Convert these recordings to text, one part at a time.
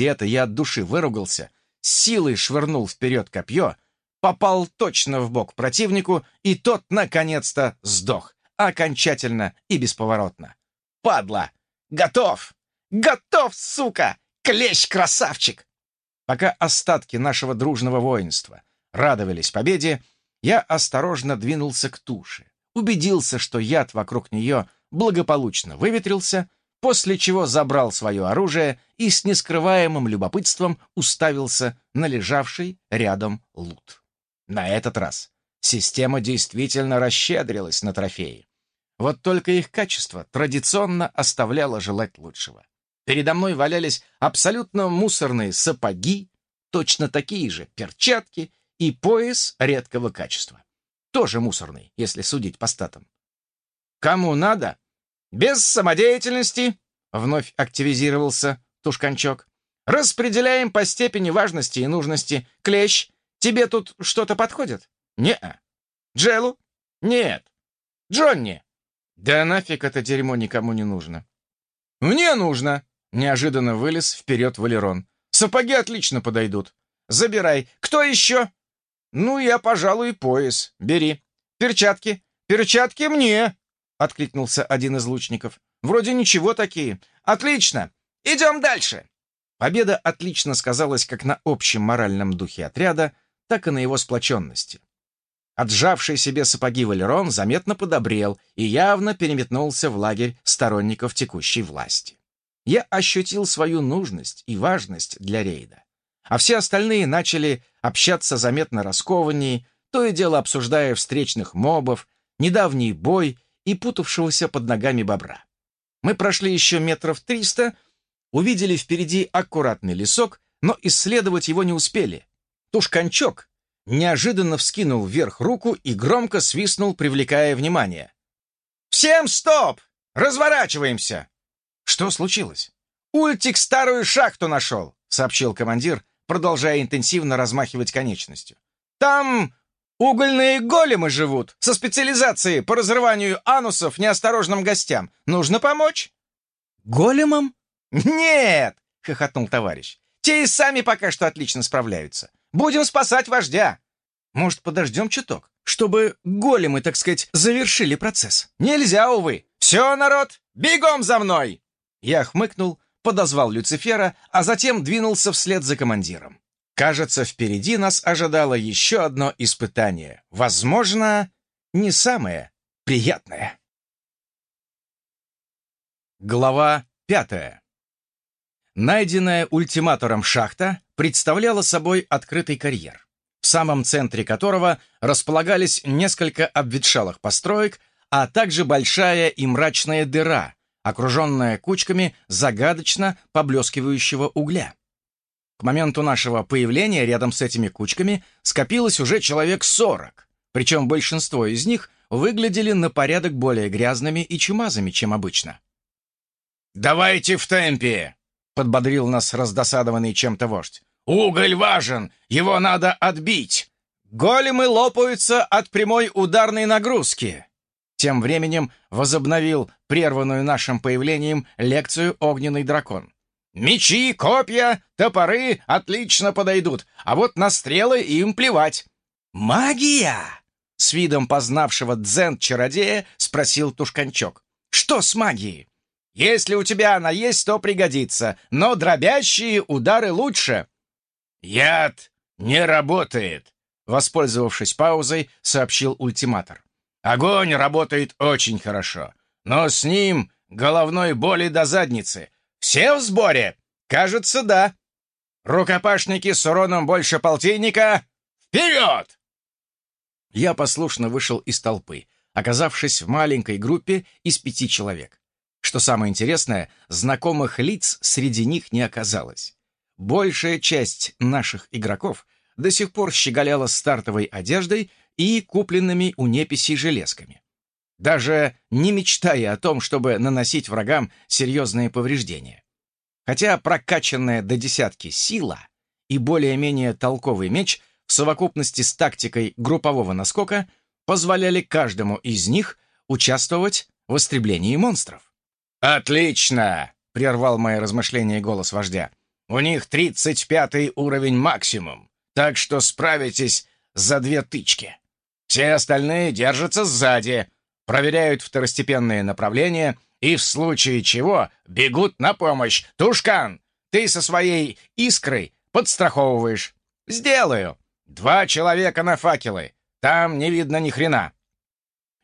это я от души выругался, силой швырнул вперед копье, попал точно в бок противнику, и тот, наконец-то, сдох, окончательно и бесповоротно. «Падла! Готов! Готов, сука! Клещ-красавчик!» Пока остатки нашего дружного воинства радовались победе, я осторожно двинулся к туше, убедился, что яд вокруг нее благополучно выветрился, после чего забрал свое оружие и с нескрываемым любопытством уставился на лежавший рядом лут. На этот раз система действительно расщедрилась на трофеи. Вот только их качество традиционно оставляло желать лучшего. Передо мной валялись абсолютно мусорные сапоги, точно такие же перчатки и пояс редкого качества. Тоже мусорный, если судить по статам. Кому надо, без самодеятельности, вновь активизировался Тушканчок. Распределяем по степени важности и нужности. Клещ, тебе тут что-то подходит? Не-а. Джелу? Нет. Джонни? Да нафиг это дерьмо никому не нужно. Мне нужно. Неожиданно вылез вперед Валерон. Сапоги отлично подойдут. Забирай. Кто еще? Ну, я, пожалуй, пояс. Бери. Перчатки. Перчатки мне. Откликнулся один из лучников. «Вроде ничего такие. Отлично! Идем дальше!» Победа отлично сказалась как на общем моральном духе отряда, так и на его сплоченности. Отжавший себе сапоги Валерон заметно подобрел и явно переметнулся в лагерь сторонников текущей власти. Я ощутил свою нужность и важность для рейда. А все остальные начали общаться заметно раскованнее, то и дело обсуждая встречных мобов, недавний бой и путавшегося под ногами бобра. Мы прошли еще метров триста, увидели впереди аккуратный лесок, но исследовать его не успели. Тушканчок неожиданно вскинул вверх руку и громко свистнул, привлекая внимание. «Всем стоп! Разворачиваемся!» «Что случилось?» «Ультик старую шахту нашел», — сообщил командир, продолжая интенсивно размахивать конечностью. «Там Угольные големы живут, со специализацией по разрыванию анусов неосторожным гостям. Нужно помочь». «Големам?» «Нет!» — хохотнул товарищ. «Те и сами пока что отлично справляются. Будем спасать вождя. Может, подождем чуток, чтобы големы, так сказать, завершили процесс?» «Нельзя, увы. Все, народ, бегом за мной!» Я хмыкнул, подозвал Люцифера, а затем двинулся вслед за командиром. Кажется, впереди нас ожидало еще одно испытание. Возможно, не самое приятное. Глава пятая. Найденная ультиматором шахта представляла собой открытый карьер, в самом центре которого располагались несколько обветшалых построек, а также большая и мрачная дыра, окруженная кучками загадочно поблескивающего угля. К моменту нашего появления рядом с этими кучками скопилось уже человек сорок, причем большинство из них выглядели на порядок более грязными и чумазами, чем обычно. «Давайте в темпе!» — подбодрил нас раздосадованный чем-то вождь. «Уголь важен! Его надо отбить!» «Големы лопаются от прямой ударной нагрузки!» Тем временем возобновил прерванную нашим появлением лекцию «Огненный дракон». Мечи, копья, топоры отлично подойдут, а вот на стрелы им плевать. Магия! С видом познавшего дзен-чародея спросил Тушканчок. Что с магией? Если у тебя она есть, то пригодится, но дробящие удары лучше. Яд не работает, воспользовавшись паузой, сообщил ультиматор. Огонь работает очень хорошо, но с ним головной боли до задницы, все в сборе? Кажется, да. Рукопашники с уроном больше полтинника. Вперед! Я послушно вышел из толпы, оказавшись в маленькой группе из пяти человек. Что самое интересное, знакомых лиц среди них не оказалось. Большая часть наших игроков до сих пор щеголяла стартовой одеждой и купленными у неписей железками даже не мечтая о том, чтобы наносить врагам серьезные повреждения. Хотя прокачанная до десятки сила и более-менее толковый меч в совокупности с тактикой группового наскока позволяли каждому из них участвовать в истреблении монстров. «Отлично!» — прервал мои размышления голос вождя. У них 35 уровень максимум, так что справитесь за две тычки. Все остальные держатся сзади, проверяют второстепенные направления и в случае чего бегут на помощь. Тушкан, ты со своей искрой подстраховываешь. Сделаю. Два человека на факелы. Там не видно ни хрена.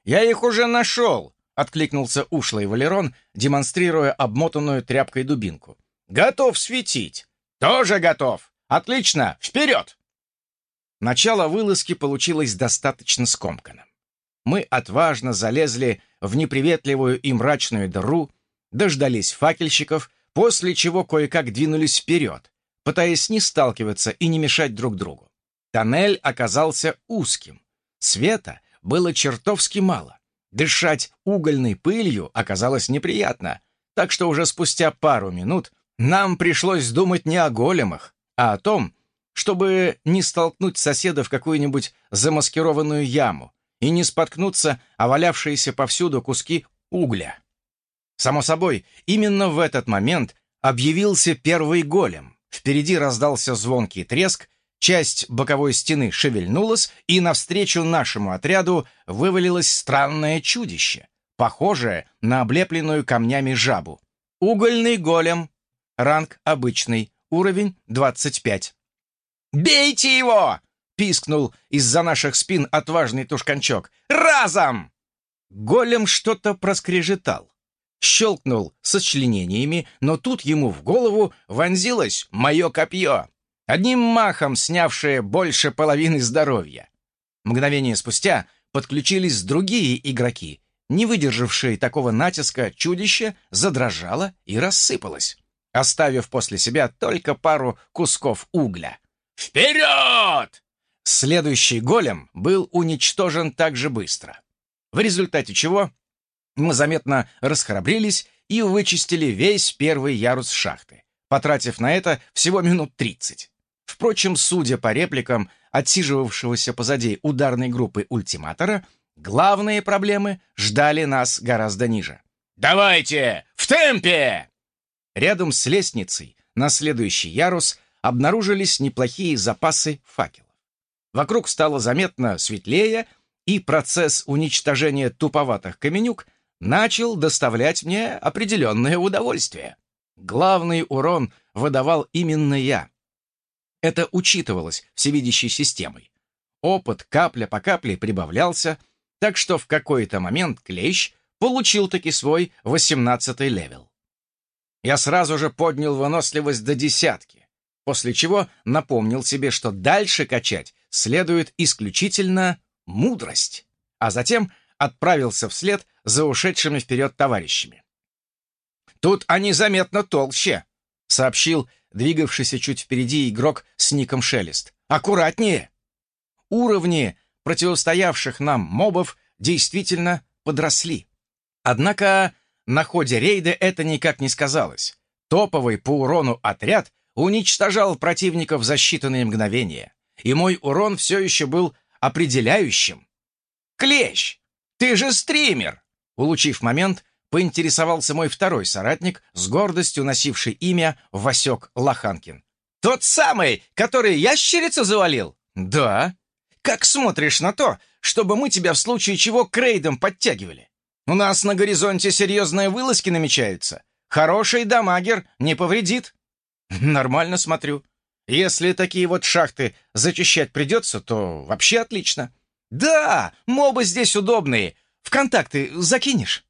Я их уже нашел, откликнулся ушлый Валерон, демонстрируя обмотанную тряпкой дубинку. Готов светить. Тоже готов. Отлично, вперед! Начало вылазки получилось достаточно скомканным. Мы отважно залезли в неприветливую и мрачную дыру, дождались факельщиков, после чего кое-как двинулись вперед, пытаясь не сталкиваться и не мешать друг другу. Тоннель оказался узким. Света было чертовски мало. Дышать угольной пылью оказалось неприятно, так что уже спустя пару минут нам пришлось думать не о големах, а о том, чтобы не столкнуть соседа в какую-нибудь замаскированную яму и не споткнуться о валявшиеся повсюду куски угля. Само собой, именно в этот момент объявился первый голем. Впереди раздался звонкий треск, часть боковой стены шевельнулась, и навстречу нашему отряду вывалилось странное чудище, похожее на облепленную камнями жабу. Угольный голем Ранг обычный. Уровень 25. «Бейте его!» — пискнул из-за наших спин отважный тушканчок. «Разом!» Голем что-то проскрежетал. Щелкнул сочленениями, но тут ему в голову вонзилось мое копье, одним махом снявшее больше половины здоровья. Мгновение спустя подключились другие игроки. Не выдержавшие такого натиска, чудище задрожало и рассыпалось оставив после себя только пару кусков угля. «Вперед!» Следующий голем был уничтожен так же быстро, в результате чего мы заметно расхрабрились и вычистили весь первый ярус шахты, потратив на это всего минут 30. Впрочем, судя по репликам отсиживавшегося позади ударной группы ультиматора, главные проблемы ждали нас гораздо ниже. «Давайте! В темпе!» Рядом с лестницей на следующий ярус обнаружились неплохие запасы факелов. Вокруг стало заметно светлее, и процесс уничтожения туповатых каменюк начал доставлять мне определенное удовольствие. Главный урон выдавал именно я. Это учитывалось всевидящей системой. Опыт капля по капле прибавлялся, так что в какой-то момент Клещ получил таки свой 18 level. Я сразу же поднял выносливость до десятки, после чего напомнил себе, что дальше качать следует исключительно мудрость, а затем отправился вслед за ушедшими вперед товарищами. «Тут они заметно толще», — сообщил двигавшийся чуть впереди игрок с ником Шелест. «Аккуратнее!» Уровни противостоявших нам мобов действительно подросли. Однако на ходе рейда это никак не сказалось. Топовый по урону отряд уничтожал противников за считанные мгновения, и мой урон все еще был определяющим. «Клещ, ты же стример!» Улучив момент, поинтересовался мой второй соратник, с гордостью носивший имя Васек Лоханкин. «Тот самый, который ящерицу завалил?» «Да». «Как смотришь на то, чтобы мы тебя в случае чего к рейдам подтягивали?» У нас на горизонте серьезные вылазки намечаются. Хороший дамагер не повредит. Нормально смотрю. Если такие вот шахты зачищать придется, то вообще отлично. Да, мобы здесь удобные. В контакты закинешь?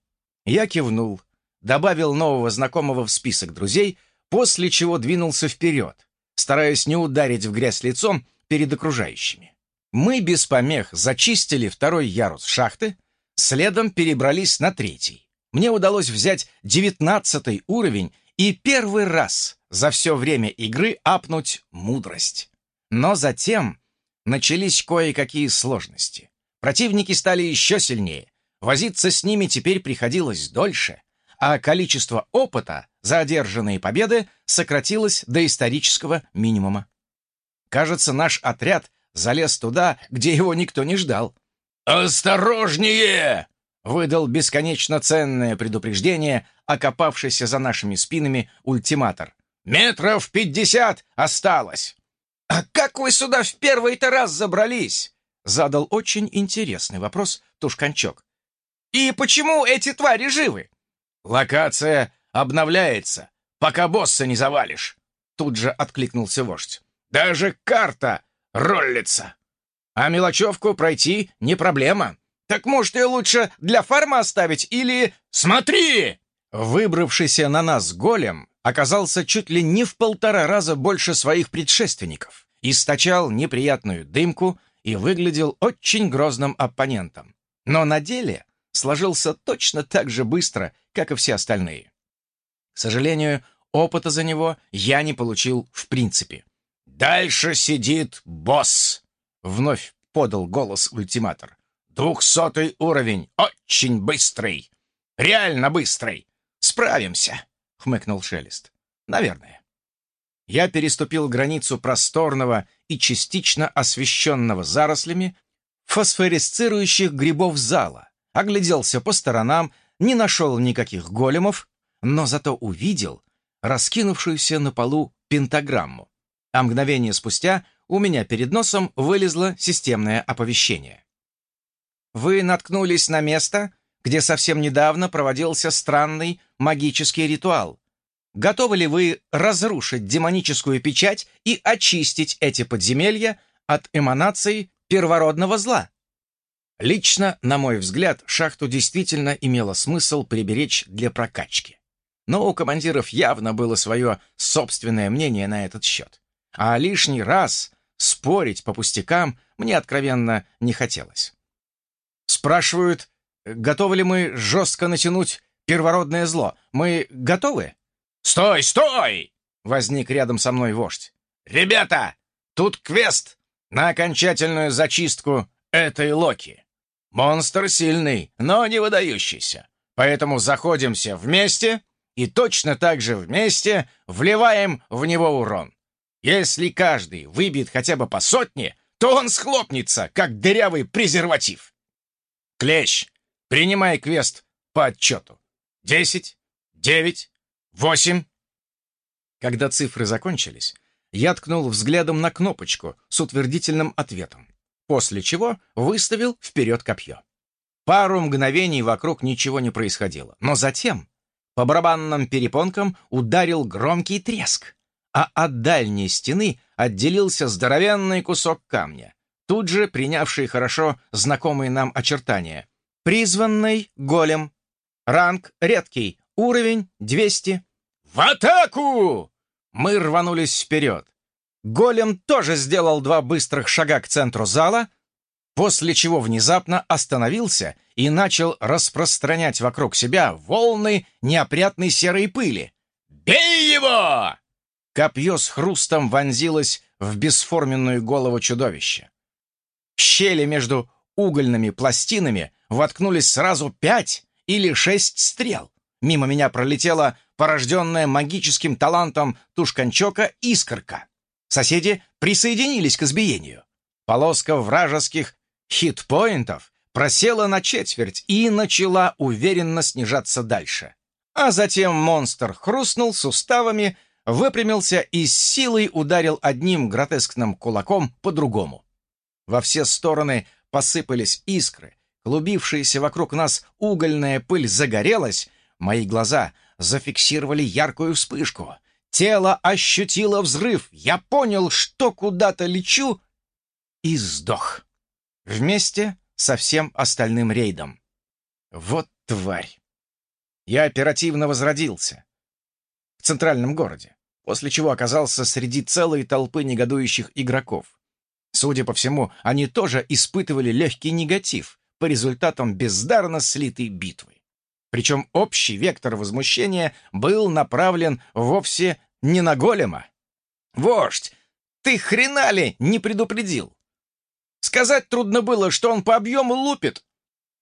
Я кивнул, добавил нового знакомого в список друзей, после чего двинулся вперед, стараясь не ударить в грязь лицом перед окружающими. Мы без помех зачистили второй ярус шахты, Следом перебрались на третий. Мне удалось взять девятнадцатый уровень и первый раз за все время игры апнуть мудрость. Но затем начались кое-какие сложности. Противники стали еще сильнее. Возиться с ними теперь приходилось дольше, а количество опыта за одержанные победы сократилось до исторического минимума. Кажется, наш отряд залез туда, где его никто не ждал. «Осторожнее!» — выдал бесконечно ценное предупреждение, окопавшийся за нашими спинами ультиматор. Метров пятьдесят осталось. «А как вы сюда в первый-то раз забрались?» Задал очень интересный вопрос Тушканчок. «И почему эти твари живы?» «Локация обновляется, пока босса не завалишь», Тут же откликнулся вождь. «Даже карта роллится. А мелочевку пройти не проблема. Так может, ее лучше для фарма оставить или... Смотри!» Выбравшийся на нас голем оказался чуть ли не в полтора раза больше своих предшественников, источал неприятную дымку и выглядел очень грозным оппонентом. Но на деле сложился точно так же быстро, как и все остальные. К сожалению, опыта за него я не получил в принципе. «Дальше сидит босс!» — вновь подал голос ультиматор. «Двухсотый уровень, очень быстрый! Реально быстрый! Справимся!» — хмыкнул Шелест. «Наверное». Я переступил границу просторного и частично освещенного зарослями фосфоресцирующих грибов зала, огляделся по сторонам, не нашел никаких големов, но зато увидел раскинувшуюся на полу пентаграмму, а мгновение спустя у меня перед носом вылезло системное оповещение. Вы наткнулись на место, где совсем недавно проводился странный магический ритуал. Готовы ли вы разрушить демоническую печать и очистить эти подземелья от эманаций первородного зла? Лично, на мой взгляд, шахту действительно имело смысл приберечь для прокачки. Но у командиров явно было свое собственное мнение на этот счет. А лишний раз спорить по пустякам мне откровенно не хотелось. Спрашивают, готовы ли мы жестко натянуть первородное зло. Мы готовы? «Стой, стой!» — возник рядом со мной вождь. «Ребята, тут квест на окончательную зачистку этой Локи. Монстр сильный, но не выдающийся. Поэтому заходимся вместе и точно так же вместе вливаем в него урон. Если каждый выбьет хотя бы по сотне, то он схлопнется, как дырявый презерватив. Клещ, принимай квест по отчету. Десять, девять, восемь. Когда цифры закончились, я ткнул взглядом на кнопочку с утвердительным ответом после чего выставил вперед копье. Пару мгновений вокруг ничего не происходило, но затем по барабанным перепонкам ударил громкий треск, а от дальней стены отделился здоровенный кусок камня, тут же принявший хорошо знакомые нам очертания. Призванный голем. Ранг редкий, уровень 200. «В атаку!» Мы рванулись вперед. Голем тоже сделал два быстрых шага к центру зала, после чего внезапно остановился и начал распространять вокруг себя волны неопрятной серой пыли. «Бей его!» Копье с хрустом вонзилось в бесформенную голову чудовища. В щели между угольными пластинами воткнулись сразу пять или шесть стрел. Мимо меня пролетела порожденная магическим талантом тушканчока искорка. Соседи присоединились к избиению. Полоска вражеских хитпоинтов просела на четверть и начала уверенно снижаться дальше. А затем монстр хрустнул суставами, выпрямился и с силой ударил одним гротескным кулаком по другому. Во все стороны посыпались искры, клубившаяся вокруг нас угольная пыль загорелась, мои глаза зафиксировали яркую вспышку — Тело ощутило взрыв. Я понял, что куда-то лечу, и сдох. Вместе со всем остальным рейдом. Вот тварь. Я оперативно возродился. В центральном городе, после чего оказался среди целой толпы негодующих игроков. Судя по всему, они тоже испытывали легкий негатив по результатам бездарно слитой битвы. Причем общий вектор возмущения был направлен вовсе не на голема. «Вождь, ты хрена ли не предупредил? Сказать трудно было, что он по объему лупит».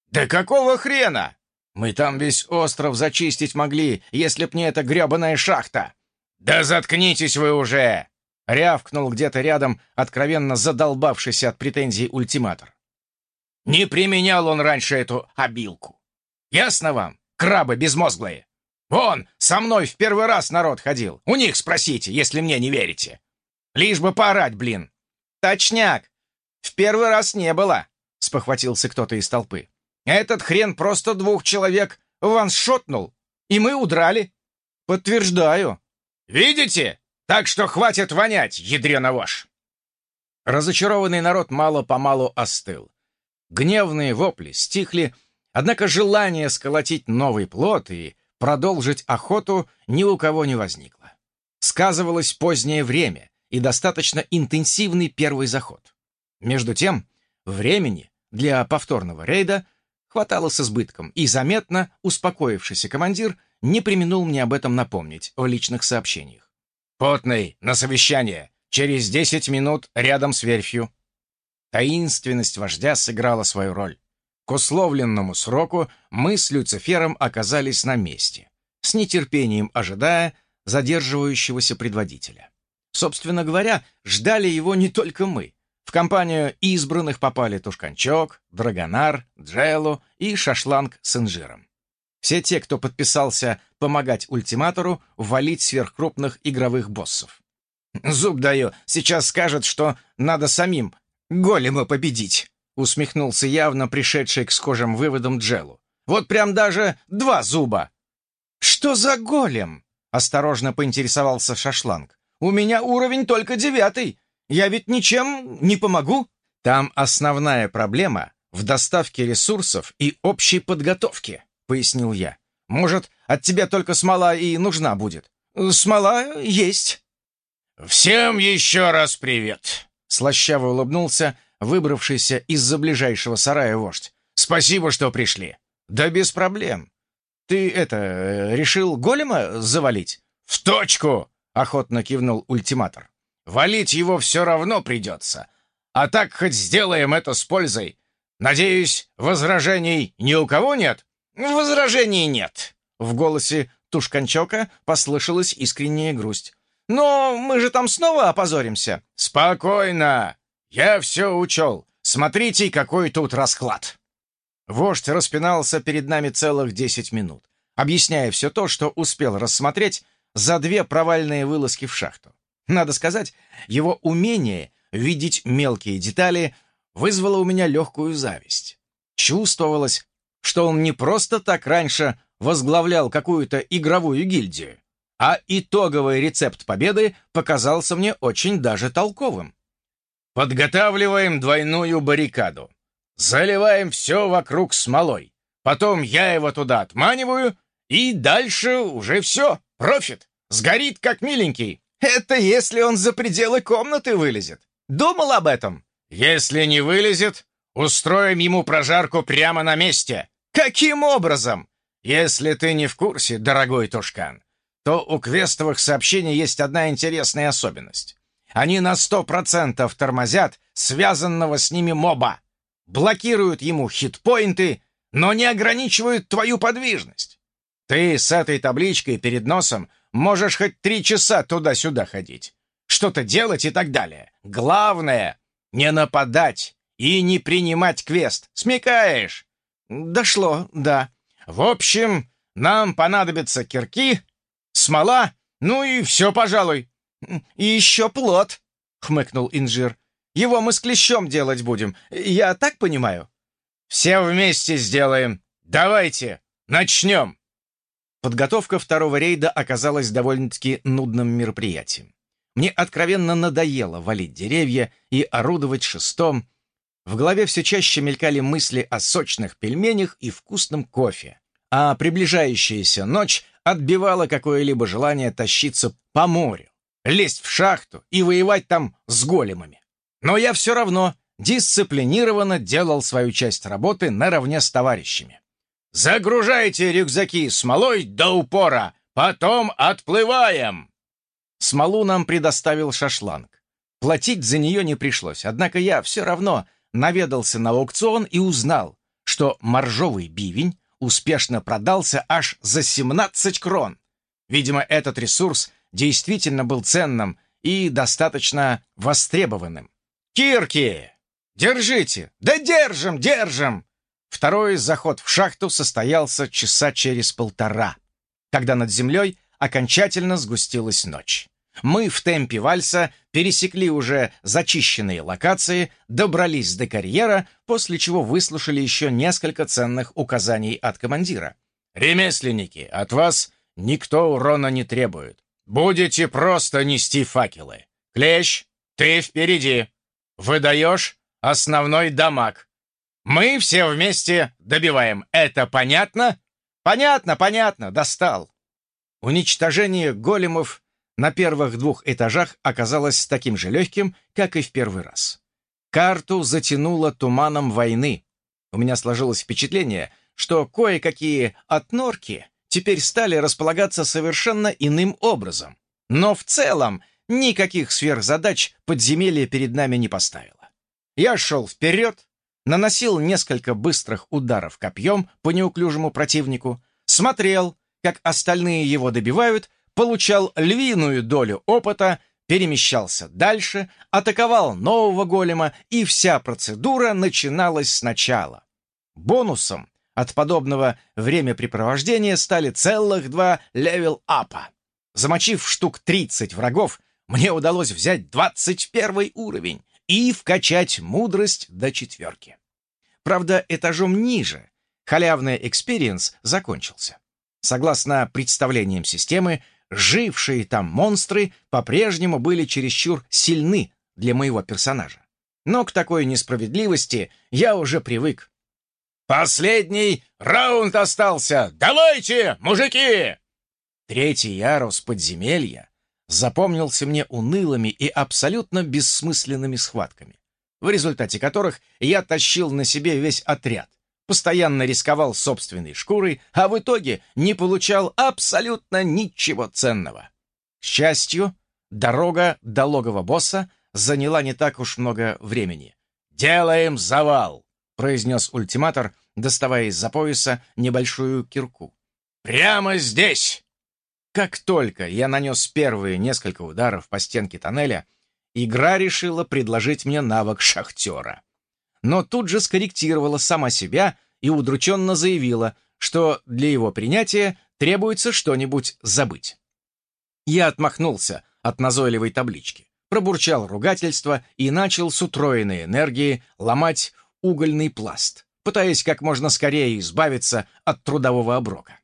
«Да какого хрена? Мы там весь остров зачистить могли, если б не эта гребаная шахта». «Да заткнитесь вы уже!» — рявкнул где-то рядом откровенно задолбавшийся от претензий ультиматор. «Не применял он раньше эту обилку. Ясно вам, крабы безмозглые? Вон, со мной в первый раз народ ходил. У них спросите, если мне не верите. Лишь бы поорать, блин. Точняк. В первый раз не было, спохватился кто-то из толпы. Этот хрен просто двух человек ваншотнул, и мы удрали. Подтверждаю. Видите? Так что хватит вонять, ядрена вошь. Разочарованный народ мало-помалу остыл. Гневные вопли стихли, однако желание сколотить новый плод и продолжить охоту ни у кого не возникло. Сказывалось позднее время и достаточно интенсивный первый заход. Между тем, времени для повторного рейда хватало с избытком, и заметно успокоившийся командир не применул мне об этом напомнить в личных сообщениях. «Потный, на совещание! Через десять минут рядом с верфью!» Таинственность вождя сыграла свою роль. К условленному сроку мы с Люцифером оказались на месте, с нетерпением ожидая задерживающегося предводителя. Собственно говоря, ждали его не только мы. В компанию избранных попали Тушканчок, Драгонар, Джелу и Шашланг с инжиром. Все те, кто подписался помогать ультиматору валить сверхкрупных игровых боссов. «Зуб даю, сейчас скажет, что надо самим голема победить», усмехнулся явно пришедший к схожим выводам Джелу. «Вот прям даже два зуба!» «Что за голем?» — осторожно поинтересовался Шашланг. «У меня уровень только девятый. Я ведь ничем не помогу». «Там основная проблема в доставке ресурсов и общей подготовке», — пояснил я. «Может, от тебя только смола и нужна будет?» «Смола есть». «Всем еще раз привет!» — слащаво улыбнулся выбравшийся из-за ближайшего сарая вождь. «Спасибо, что пришли». «Да без проблем. Ты это, э, решил голема завалить?» «В точку!» — охотно кивнул ультиматор. «Валить его все равно придется. А так хоть сделаем это с пользой. Надеюсь, возражений ни у кого нет?» «Возражений нет». В голосе Тушканчока послышалась искренняя грусть. «Но мы же там снова опозоримся». «Спокойно! «Я все учел. Смотрите, какой тут расклад!» Вождь распинался перед нами целых десять минут, объясняя все то, что успел рассмотреть за две провальные вылазки в шахту. Надо сказать, его умение видеть мелкие детали вызвало у меня легкую зависть. Чувствовалось, что он не просто так раньше возглавлял какую-то игровую гильдию, а итоговый рецепт победы показался мне очень даже толковым. Подготавливаем двойную баррикаду. Заливаем все вокруг смолой. Потом я его туда отманиваю, и дальше уже все. Профит. Сгорит, как миленький. Это если он за пределы комнаты вылезет. Думал об этом? Если не вылезет, устроим ему прожарку прямо на месте. Каким образом? Если ты не в курсе, дорогой Тушкан, то у квестовых сообщений есть одна интересная особенность. Они на сто процентов тормозят связанного с ними моба, блокируют ему хитпоинты, но не ограничивают твою подвижность. Ты с этой табличкой перед носом можешь хоть три часа туда-сюда ходить, что-то делать и так далее. Главное — не нападать и не принимать квест. Смекаешь? Дошло, да. В общем, нам понадобятся кирки, смола, ну и все, пожалуй. «И еще плод», — хмыкнул инжир. «Его мы с клещом делать будем, я так понимаю?» «Все вместе сделаем. Давайте, начнем!» Подготовка второго рейда оказалась довольно-таки нудным мероприятием. Мне откровенно надоело валить деревья и орудовать шестом. В голове все чаще мелькали мысли о сочных пельменях и вкусном кофе, а приближающаяся ночь отбивала какое-либо желание тащиться по морю лезть в шахту и воевать там с големами. Но я все равно дисциплинированно делал свою часть работы наравне с товарищами. «Загружайте рюкзаки смолой до упора, потом отплываем!» Смолу нам предоставил шашланг. Платить за нее не пришлось, однако я все равно наведался на аукцион и узнал, что моржовый бивень успешно продался аж за 17 крон. Видимо, этот ресурс действительно был ценным и достаточно востребованным. «Кирки! Держите! Да держим, держим!» Второй заход в шахту состоялся часа через полтора. когда над землей окончательно сгустилась ночь. Мы в темпе вальса пересекли уже зачищенные локации, добрались до карьера, после чего выслушали еще несколько ценных указаний от командира. «Ремесленники, от вас никто урона не требует. Будете просто нести факелы. Клещ, ты впереди. Выдаешь основной дамаг. Мы все вместе добиваем. Это понятно?» «Понятно, понятно, достал». Уничтожение големов на первых двух этажах оказалось таким же легким, как и в первый раз. Карту затянуло туманом войны. У меня сложилось впечатление, что кое-какие отнорки теперь стали располагаться совершенно иным образом. Но в целом никаких сверхзадач подземелье перед нами не поставило. Я шел вперед, наносил несколько быстрых ударов копьем по неуклюжему противнику, смотрел, как остальные его добивают, получал львиную долю опыта, перемещался дальше, атаковал нового голема, и вся процедура начиналась сначала. Бонусом от подобного времяпрепровождения стали целых два level-up а. Замочив штук 30 врагов, мне удалось взять 21 уровень и вкачать мудрость до четверки. Правда, этажом ниже халявный experience закончился. Согласно представлениям системы, жившие там монстры по-прежнему были чересчур сильны для моего персонажа. Но к такой несправедливости я уже привык. «Последний раунд остался! Давайте, мужики!» Третий ярус подземелья запомнился мне унылыми и абсолютно бессмысленными схватками, в результате которых я тащил на себе весь отряд, постоянно рисковал собственной шкурой, а в итоге не получал абсолютно ничего ценного. К счастью, дорога до логова босса заняла не так уж много времени. «Делаем завал!» — произнес ультиматор, доставая из-за пояса небольшую кирку. «Прямо здесь!» Как только я нанес первые несколько ударов по стенке тоннеля, игра решила предложить мне навык шахтера но тут же скорректировала сама себя и удрученно заявила, что для его принятия требуется что-нибудь забыть. Я отмахнулся от назойливой таблички, пробурчал ругательство и начал с утроенной энергией ломать угольный пласт, пытаясь как можно скорее избавиться от трудового оброка.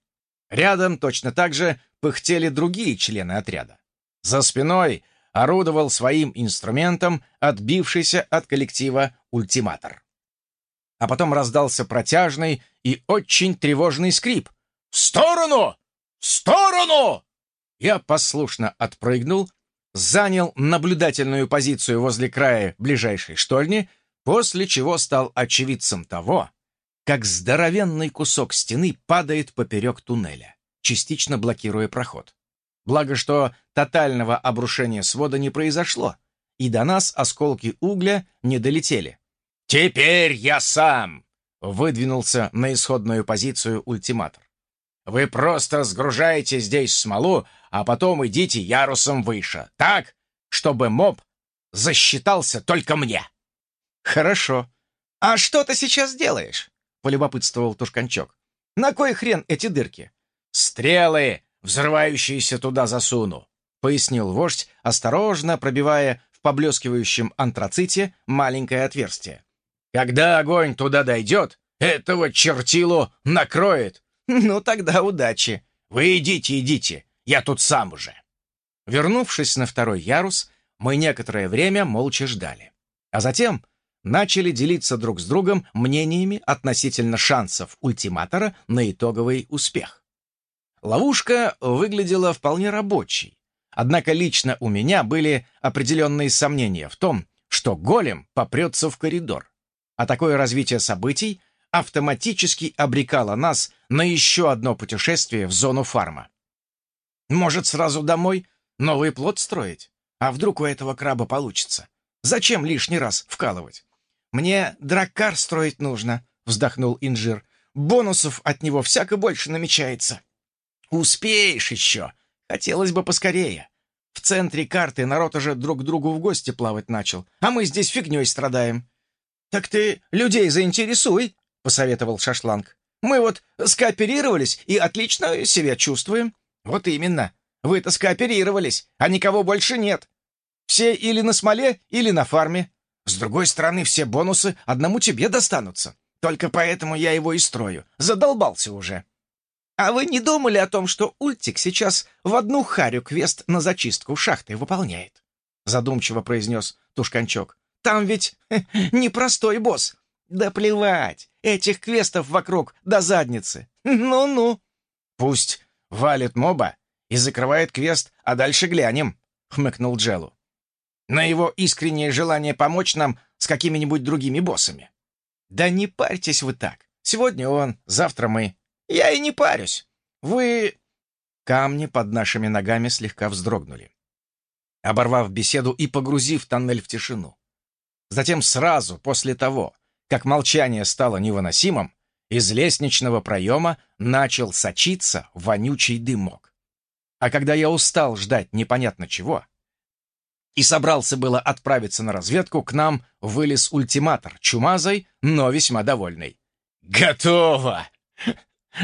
Рядом точно так же пыхтели другие члены отряда. За спиной орудовал своим инструментом отбившийся от коллектива ультиматор. А потом раздался протяжный и очень тревожный скрип. «В сторону! В сторону!» Я послушно отпрыгнул, занял наблюдательную позицию возле края ближайшей штольни, после чего стал очевидцем того, как здоровенный кусок стены падает поперек туннеля, частично блокируя проход. Благо, что тотального обрушения свода не произошло, и до нас осколки угля не долетели. «Теперь я сам!» — выдвинулся на исходную позицию ультиматор. «Вы просто сгружаете здесь смолу, а потом идите ярусом выше, так, чтобы моб засчитался только мне». «Хорошо. А что ты сейчас делаешь?» — полюбопытствовал Тушканчок. «На кой хрен эти дырки?» «Стрелы взрывающиеся туда засуну», — пояснил вождь, осторожно пробивая в поблескивающем антраците маленькое отверстие. «Когда огонь туда дойдет, этого чертилу накроет». «Ну, тогда удачи». «Вы идите, идите, я тут сам уже». Вернувшись на второй ярус, мы некоторое время молча ждали. А затем начали делиться друг с другом мнениями относительно шансов ультиматора на итоговый успех. Ловушка выглядела вполне рабочей. Однако лично у меня были определенные сомнения в том, что голем попрется в коридор. А такое развитие событий автоматически обрекало нас на еще одно путешествие в зону фарма. Может, сразу домой новый плод строить? А вдруг у этого краба получится? Зачем лишний раз вкалывать? Мне драккар строить нужно, вздохнул инжир. Бонусов от него всяко больше намечается. «Успеешь еще! Хотелось бы поскорее. В центре карты народ уже друг другу в гости плавать начал, а мы здесь фигней страдаем». «Так ты людей заинтересуй», — посоветовал Шашланг. Мы вот скооперировались и отлично себя чувствуем». «Вот именно. Вы-то скооперировались, а никого больше нет. Все или на смоле, или на фарме. С другой стороны, все бонусы одному тебе достанутся. Только поэтому я его и строю. Задолбался уже». «А вы не думали о том, что Ультик сейчас в одну харю квест на зачистку шахты выполняет?» Задумчиво произнес Тушканчок. «Там ведь непростой босс. Да плевать, этих квестов вокруг до задницы. Ну-ну». «Пусть валит моба и закрывает квест, а дальше глянем», — хмыкнул Джелу. «На его искреннее желание помочь нам с какими-нибудь другими боссами». «Да не парьтесь вы так. Сегодня он, завтра мы. Я и не парюсь. Вы...» Камни под нашими ногами слегка вздрогнули, оборвав беседу и погрузив тоннель в тишину. Затем сразу после того, как молчание стало невыносимым, из лестничного проема начал сочиться вонючий дымок. А когда я устал ждать непонятно чего, и собрался было отправиться на разведку, к нам вылез ультиматор, чумазой, но весьма довольный. «Готово!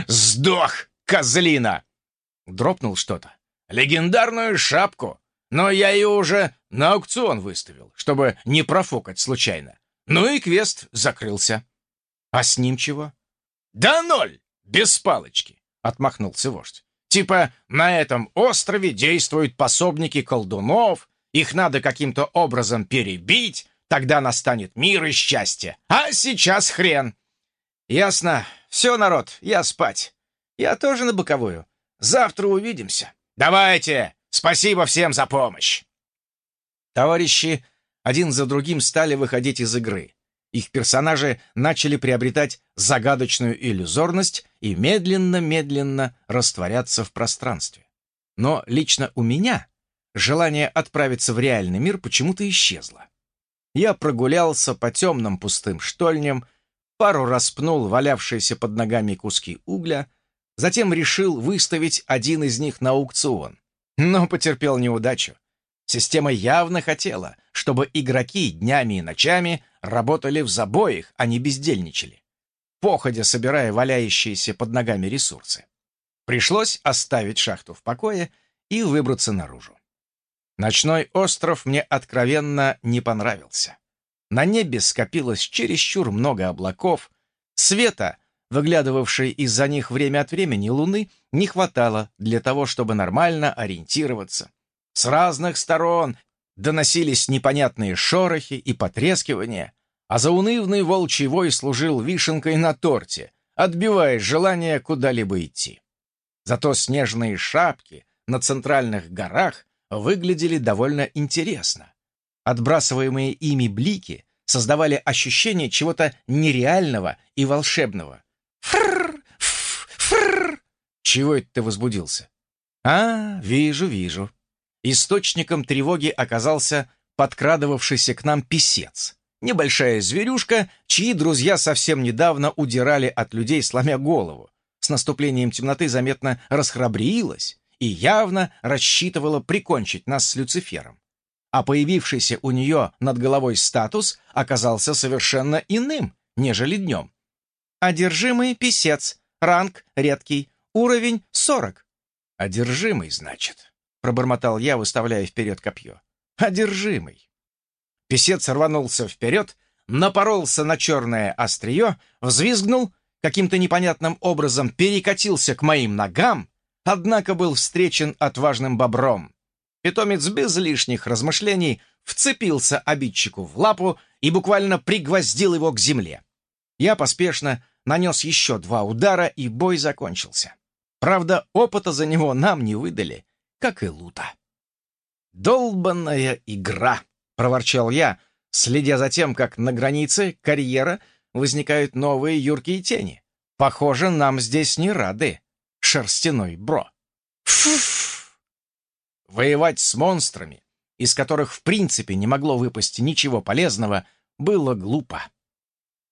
Сдох, козлина!» Дропнул что-то. «Легендарную шапку! Но я ее уже на аукцион выставил, чтобы не профукать случайно. Ну и квест закрылся». «А с ним чего?» «Да ноль! Без палочки!» — отмахнулся вождь. «Типа на этом острове действуют пособники колдунов, их надо каким-то образом перебить, тогда настанет мир и счастье. А сейчас хрен!» «Ясно. Все, народ, я спать. Я тоже на боковую. Завтра увидимся». «Давайте! Спасибо всем за помощь!» Товарищи один за другим стали выходить из игры. Их персонажи начали приобретать загадочную иллюзорность и медленно-медленно растворяться в пространстве. Но лично у меня желание отправиться в реальный мир почему-то исчезло. Я прогулялся по темным пустым штольням, пару раз пнул валявшиеся под ногами куски угля, затем решил выставить один из них на аукцион, но потерпел неудачу. Система явно хотела, чтобы игроки днями и ночами работали в забоях, а не бездельничали, походя собирая валяющиеся под ногами ресурсы. Пришлось оставить шахту в покое и выбраться наружу. Ночной остров мне откровенно не понравился. На небе скопилось чересчур много облаков, света, выглядывавшей из-за них время от времени луны, не хватало для того, чтобы нормально ориентироваться. С разных сторон доносились непонятные шорохи и потрескивания, а заунывный волчий вой служил вишенкой на торте, отбивая желание куда-либо идти. Зато снежные шапки на центральных горах выглядели довольно интересно. Отбрасываемые ими блики создавали ощущение чего-то нереального и волшебного. Фрррр! Фрррр! Чего это ты возбудился? А, вижу, вижу. Источником тревоги оказался подкрадывавшийся к нам писец. Небольшая зверюшка, чьи друзья совсем недавно удирали от людей, сломя голову. С наступлением темноты заметно расхрабрилась и явно рассчитывала прикончить нас с Люцифером а появившийся у нее над головой статус оказался совершенно иным, нежели днем. Одержимый писец, ранг редкий, уровень 40. Одержимый, значит, пробормотал я, выставляя вперед копье. Одержимый. Песец рванулся вперед, напоролся на черное острие, взвизгнул, каким-то непонятным образом перекатился к моим ногам, однако был встречен отважным бобром. Питомец без лишних размышлений вцепился обидчику в лапу и буквально пригвоздил его к земле. Я поспешно нанес еще два удара, и бой закончился. Правда, опыта за него нам не выдали, как и лута. «Долбанная игра!» — проворчал я, следя за тем, как на границе карьера возникают новые юркие тени. «Похоже, нам здесь не рады, шерстяной бро». «Фуф!» Воевать с монстрами, из которых в принципе не могло выпасть ничего полезного, было глупо.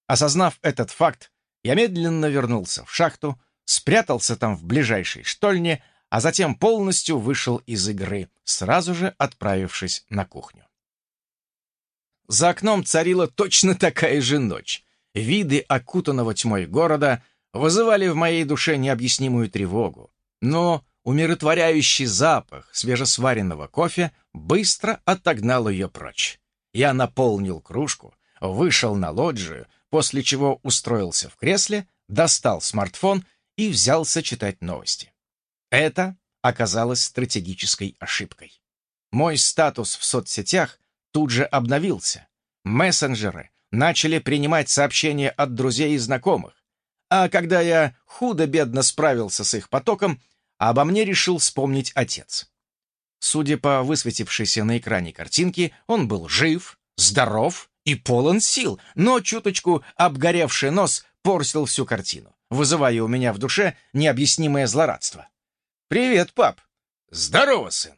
Осознав этот факт, я медленно вернулся в шахту, спрятался там в ближайшей штольне, а затем полностью вышел из игры, сразу же отправившись на кухню. За окном царила точно такая же ночь. Виды окутанного тьмой города вызывали в моей душе необъяснимую тревогу, но умиротворяющий запах свежесваренного кофе быстро отогнал ее прочь. Я наполнил кружку, вышел на лоджию, после чего устроился в кресле, достал смартфон и взялся читать новости. Это оказалось стратегической ошибкой. Мой статус в соцсетях тут же обновился. Мессенджеры начали принимать сообщения от друзей и знакомых. А когда я худо-бедно справился с их потоком, обо мне решил вспомнить отец. Судя по высветившейся на экране картинке, он был жив, здоров и полон сил, но чуточку обгоревший нос портил всю картину, вызывая у меня в душе необъяснимое злорадство. «Привет, пап!» «Здорово, сын!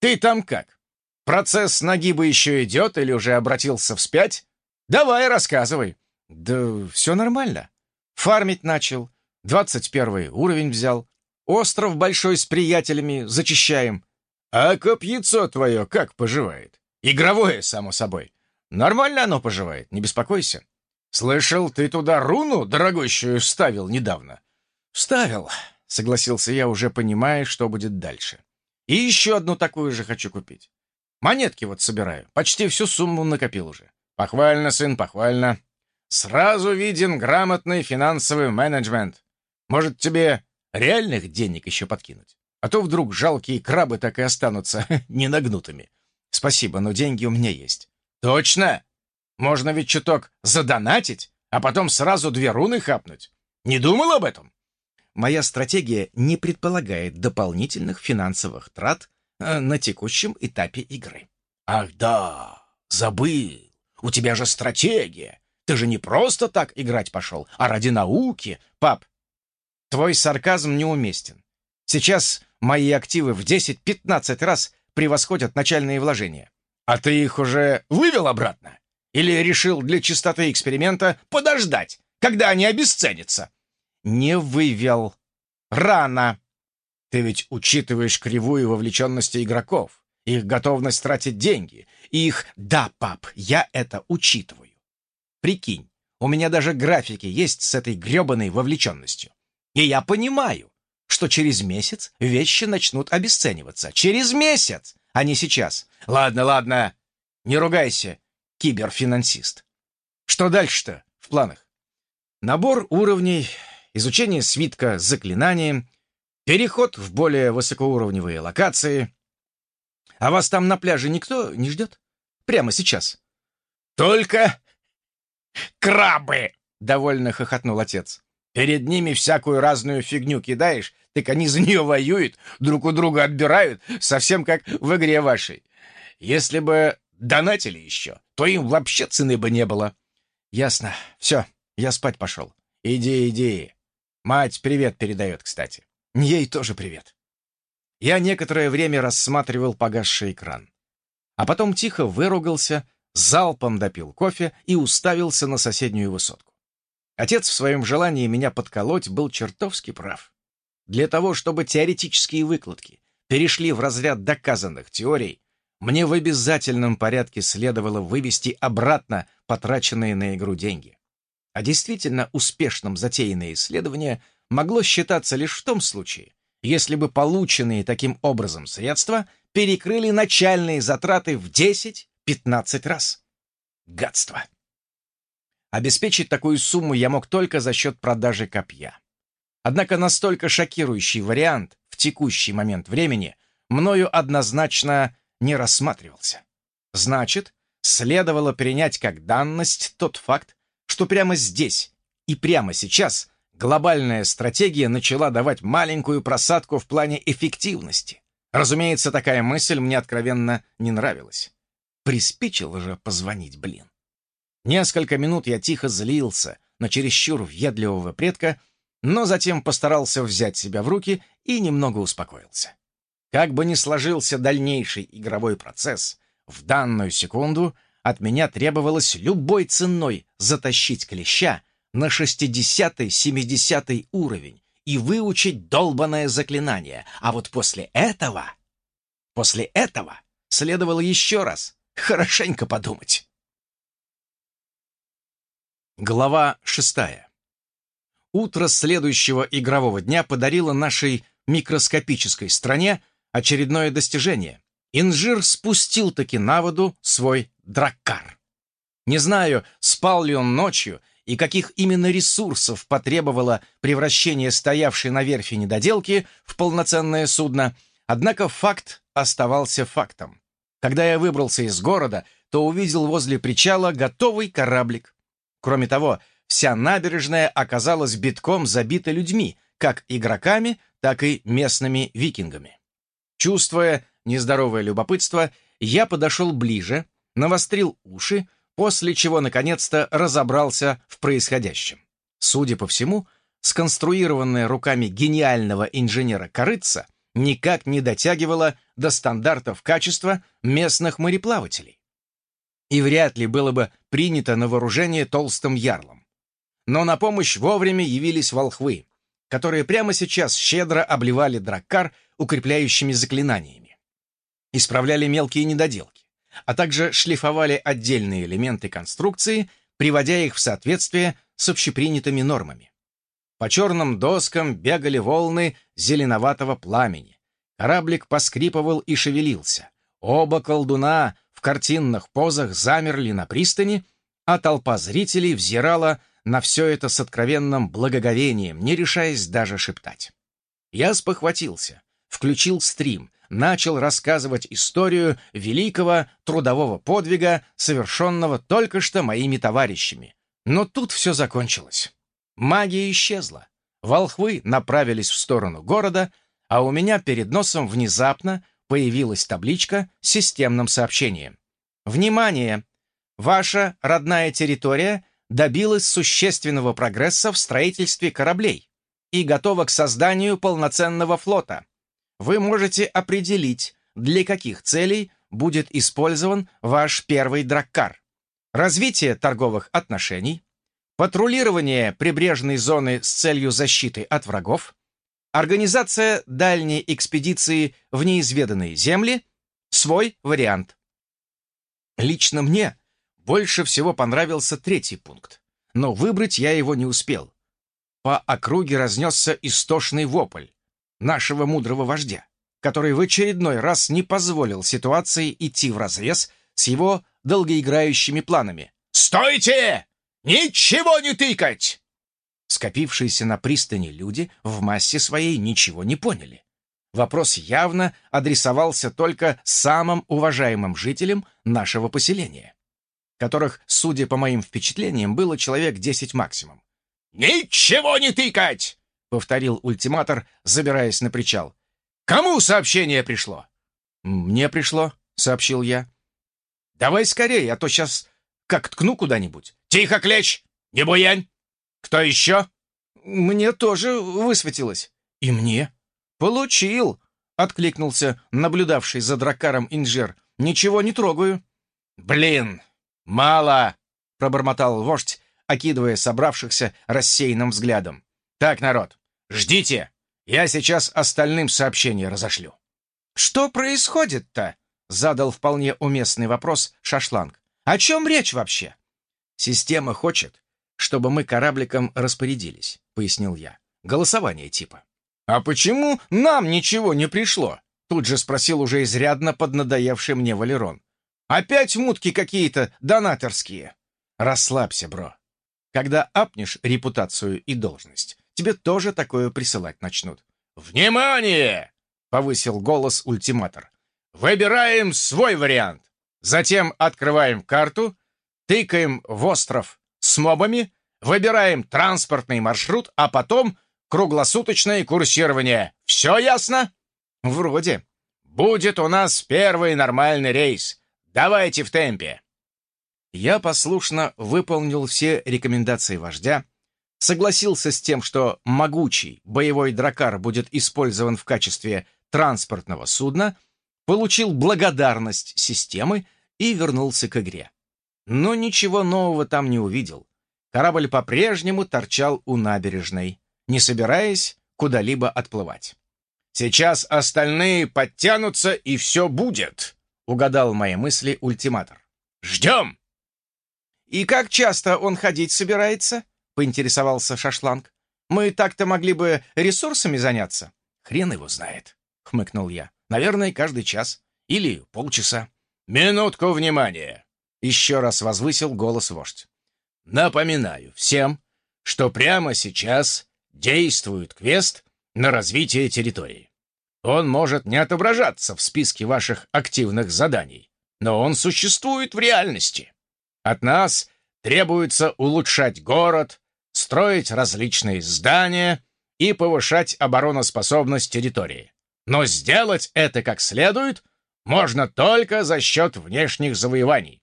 Ты там как? Процесс нагиба еще идет или уже обратился вспять? Давай, рассказывай!» «Да все нормально. Фармить начал, двадцать первый уровень взял, остров большой с приятелями зачищаем. А копьецо твое как поживает? Игровое, само собой. Нормально оно поживает, не беспокойся. Слышал, ты туда руну дорогущую вставил недавно. Вставил, согласился я, уже понимая, что будет дальше. И еще одну такую же хочу купить. Монетки вот собираю, почти всю сумму накопил уже. Похвально, сын, похвально. Сразу виден грамотный финансовый менеджмент. Может, тебе реальных денег еще подкинуть? А то вдруг жалкие крабы так и останутся ненагнутыми. Спасибо, но деньги у меня есть. Точно? Можно ведь чуток задонатить, а потом сразу две руны хапнуть. Не думал об этом? Моя стратегия не предполагает дополнительных финансовых трат э, на текущем этапе игры. Ах да, забыл. У тебя же стратегия. Ты же не просто так играть пошел, а ради науки. Пап, твой сарказм неуместен. Сейчас мои активы в 10-15 раз превосходят начальные вложения. А ты их уже вывел обратно? Или решил для чистоты эксперимента подождать, когда они обесценятся? Не вывел. Рано. Ты ведь учитываешь кривую вовлеченности игроков, их готовность тратить деньги, их «да, пап, я это учитываю». Прикинь, у меня даже графики есть с этой гребаной вовлеченностью. И я понимаю, что через месяц вещи начнут обесцениваться. Через месяц, а не сейчас. Ладно, ладно, не ругайся, киберфинансист. Что дальше-то в планах? Набор уровней, изучение свитка с заклинанием, переход в более высокоуровневые локации. А вас там на пляже никто не ждет? Прямо сейчас. Только крабы! Довольно хохотнул отец. Перед ними всякую разную фигню кидаешь, так они за нее воюют, друг у друга отбирают, совсем как в игре вашей. Если бы донатили еще, то им вообще цены бы не было. Ясно. Все, я спать пошел. Иди, иди. Мать привет передает, кстати. Ей тоже привет. Я некоторое время рассматривал погасший экран. А потом тихо выругался, залпом допил кофе и уставился на соседнюю высотку. Отец в своем желании меня подколоть был чертовски прав. Для того, чтобы теоретические выкладки перешли в разряд доказанных теорий, мне в обязательном порядке следовало вывести обратно потраченные на игру деньги. А действительно успешным затеянное исследование могло считаться лишь в том случае, если бы полученные таким образом средства перекрыли начальные затраты в 10-15 раз. Гадство! Обеспечить такую сумму я мог только за счет продажи копья. Однако настолько шокирующий вариант в текущий момент времени мною однозначно не рассматривался. Значит, следовало принять как данность тот факт, что прямо здесь и прямо сейчас глобальная стратегия начала давать маленькую просадку в плане эффективности. Разумеется, такая мысль мне откровенно не нравилась. Приспичило же позвонить, блин. Несколько минут я тихо злился на чересчур въедливого предка, но затем постарался взять себя в руки и немного успокоился. Как бы ни сложился дальнейший игровой процесс, в данную секунду от меня требовалось любой ценой затащить клеща на 60-70 уровень и выучить долбанное заклинание. А вот после этого... После этого следовало еще раз хорошенько подумать. Глава шестая. Утро следующего игрового дня подарило нашей микроскопической стране очередное достижение. Инжир спустил-таки на воду свой драккар. Не знаю, спал ли он ночью и каких именно ресурсов потребовало превращение стоявшей на верфи недоделки в полноценное судно, однако факт оставался фактом. Когда я выбрался из города, то увидел возле причала готовый кораблик. Кроме того, вся набережная оказалась битком забита людьми, как игроками, так и местными викингами. Чувствуя нездоровое любопытство, я подошел ближе, навострил уши, после чего наконец-то разобрался в происходящем. Судя по всему, сконструированная руками гениального инженера Корыца никак не дотягивала до стандартов качества местных мореплавателей. И вряд ли было бы принято на вооружение толстым ярлом. Но на помощь вовремя явились волхвы, которые прямо сейчас щедро обливали драккар укрепляющими заклинаниями. Исправляли мелкие недоделки а также шлифовали отдельные элементы конструкции, приводя их в соответствие с общепринятыми нормами. По черным доскам бегали волны зеленоватого пламени. Кораблик поскрипывал и шевелился. Оба колдуна картинных позах замерли на пристани, а толпа зрителей взирала на все это с откровенным благоговением, не решаясь даже шептать. Я спохватился, включил стрим, начал рассказывать историю великого трудового подвига, совершенного только что моими товарищами. Но тут все закончилось. Магия исчезла. Волхвы направились в сторону города, а у меня перед носом внезапно появилась табличка с системным сообщением. «Внимание! Ваша родная территория добилась существенного прогресса в строительстве кораблей и готова к созданию полноценного флота вы можете определить, для каких целей будет использован ваш первый драккар. Развитие торговых отношений, патрулирование прибрежной зоны с целью защиты от врагов, организация дальней экспедиции в неизведанные земли, свой вариант. Лично мне больше всего понравился третий пункт, но выбрать я его не успел. По округе разнесся истошный вопль нашего мудрого вождя, который в очередной раз не позволил ситуации идти вразрез с его долгоиграющими планами. «Стойте! Ничего не тыкать!» Скопившиеся на пристани люди в массе своей ничего не поняли. Вопрос явно адресовался только самым уважаемым жителям нашего поселения, которых, судя по моим впечатлениям, было человек 10 максимум. «Ничего не тыкать! — повторил ультиматор, забираясь на причал. «Кому сообщение пришло?» «Мне пришло», — сообщил я. «Давай скорее, а то сейчас как ткну куда-нибудь». «Тихо, клещ! Не буянь! Кто еще?» «Мне тоже высветилось». «И мне?» «Получил!» — откликнулся наблюдавший за дракаром инжир. «Ничего не трогаю». «Блин, мало!» — пробормотал вождь, окидывая собравшихся рассеянным взглядом. «Так, народ, ждите! Я сейчас остальным сообщение разошлю». «Что происходит-то?» — задал вполне уместный вопрос Шашланг. «О чем речь вообще?» «Система хочет, чтобы мы корабликом распорядились», — пояснил я. «Голосование типа». «А почему нам ничего не пришло?» Тут же спросил уже изрядно поднадоевший мне Валерон. «Опять мутки какие-то донаторские». «Расслабься, бро. Когда апнешь репутацию и должность, тебе тоже такое присылать начнут. «Внимание!» — повысил голос ультиматор. «Выбираем свой вариант. Затем открываем карту, тыкаем в остров с мобами, выбираем транспортный маршрут, а потом круглосуточное курсирование. Все ясно?» «Вроде. Будет у нас первый нормальный рейс. Давайте в темпе». Я послушно выполнил все рекомендации вождя, согласился с тем, что могучий боевой дракар будет использован в качестве транспортного судна, получил благодарность системы и вернулся к игре. Но ничего нового там не увидел. Корабль по-прежнему торчал у набережной, не собираясь куда-либо отплывать. «Сейчас остальные подтянутся, и все будет», — угадал мои мысли ультиматор. «Ждем!» «И как часто он ходить собирается?» поинтересовался Шашланг. Мы так-то могли бы ресурсами заняться». «Хрен его знает», — хмыкнул я. «Наверное, каждый час. Или полчаса». «Минутку внимания!» — еще раз возвысил голос вождь. «Напоминаю всем, что прямо сейчас действует квест на развитие территории. Он может не отображаться в списке ваших активных заданий, но он существует в реальности. От нас требуется улучшать город, строить различные здания и повышать обороноспособность территории. Но сделать это как следует можно только за счет внешних завоеваний.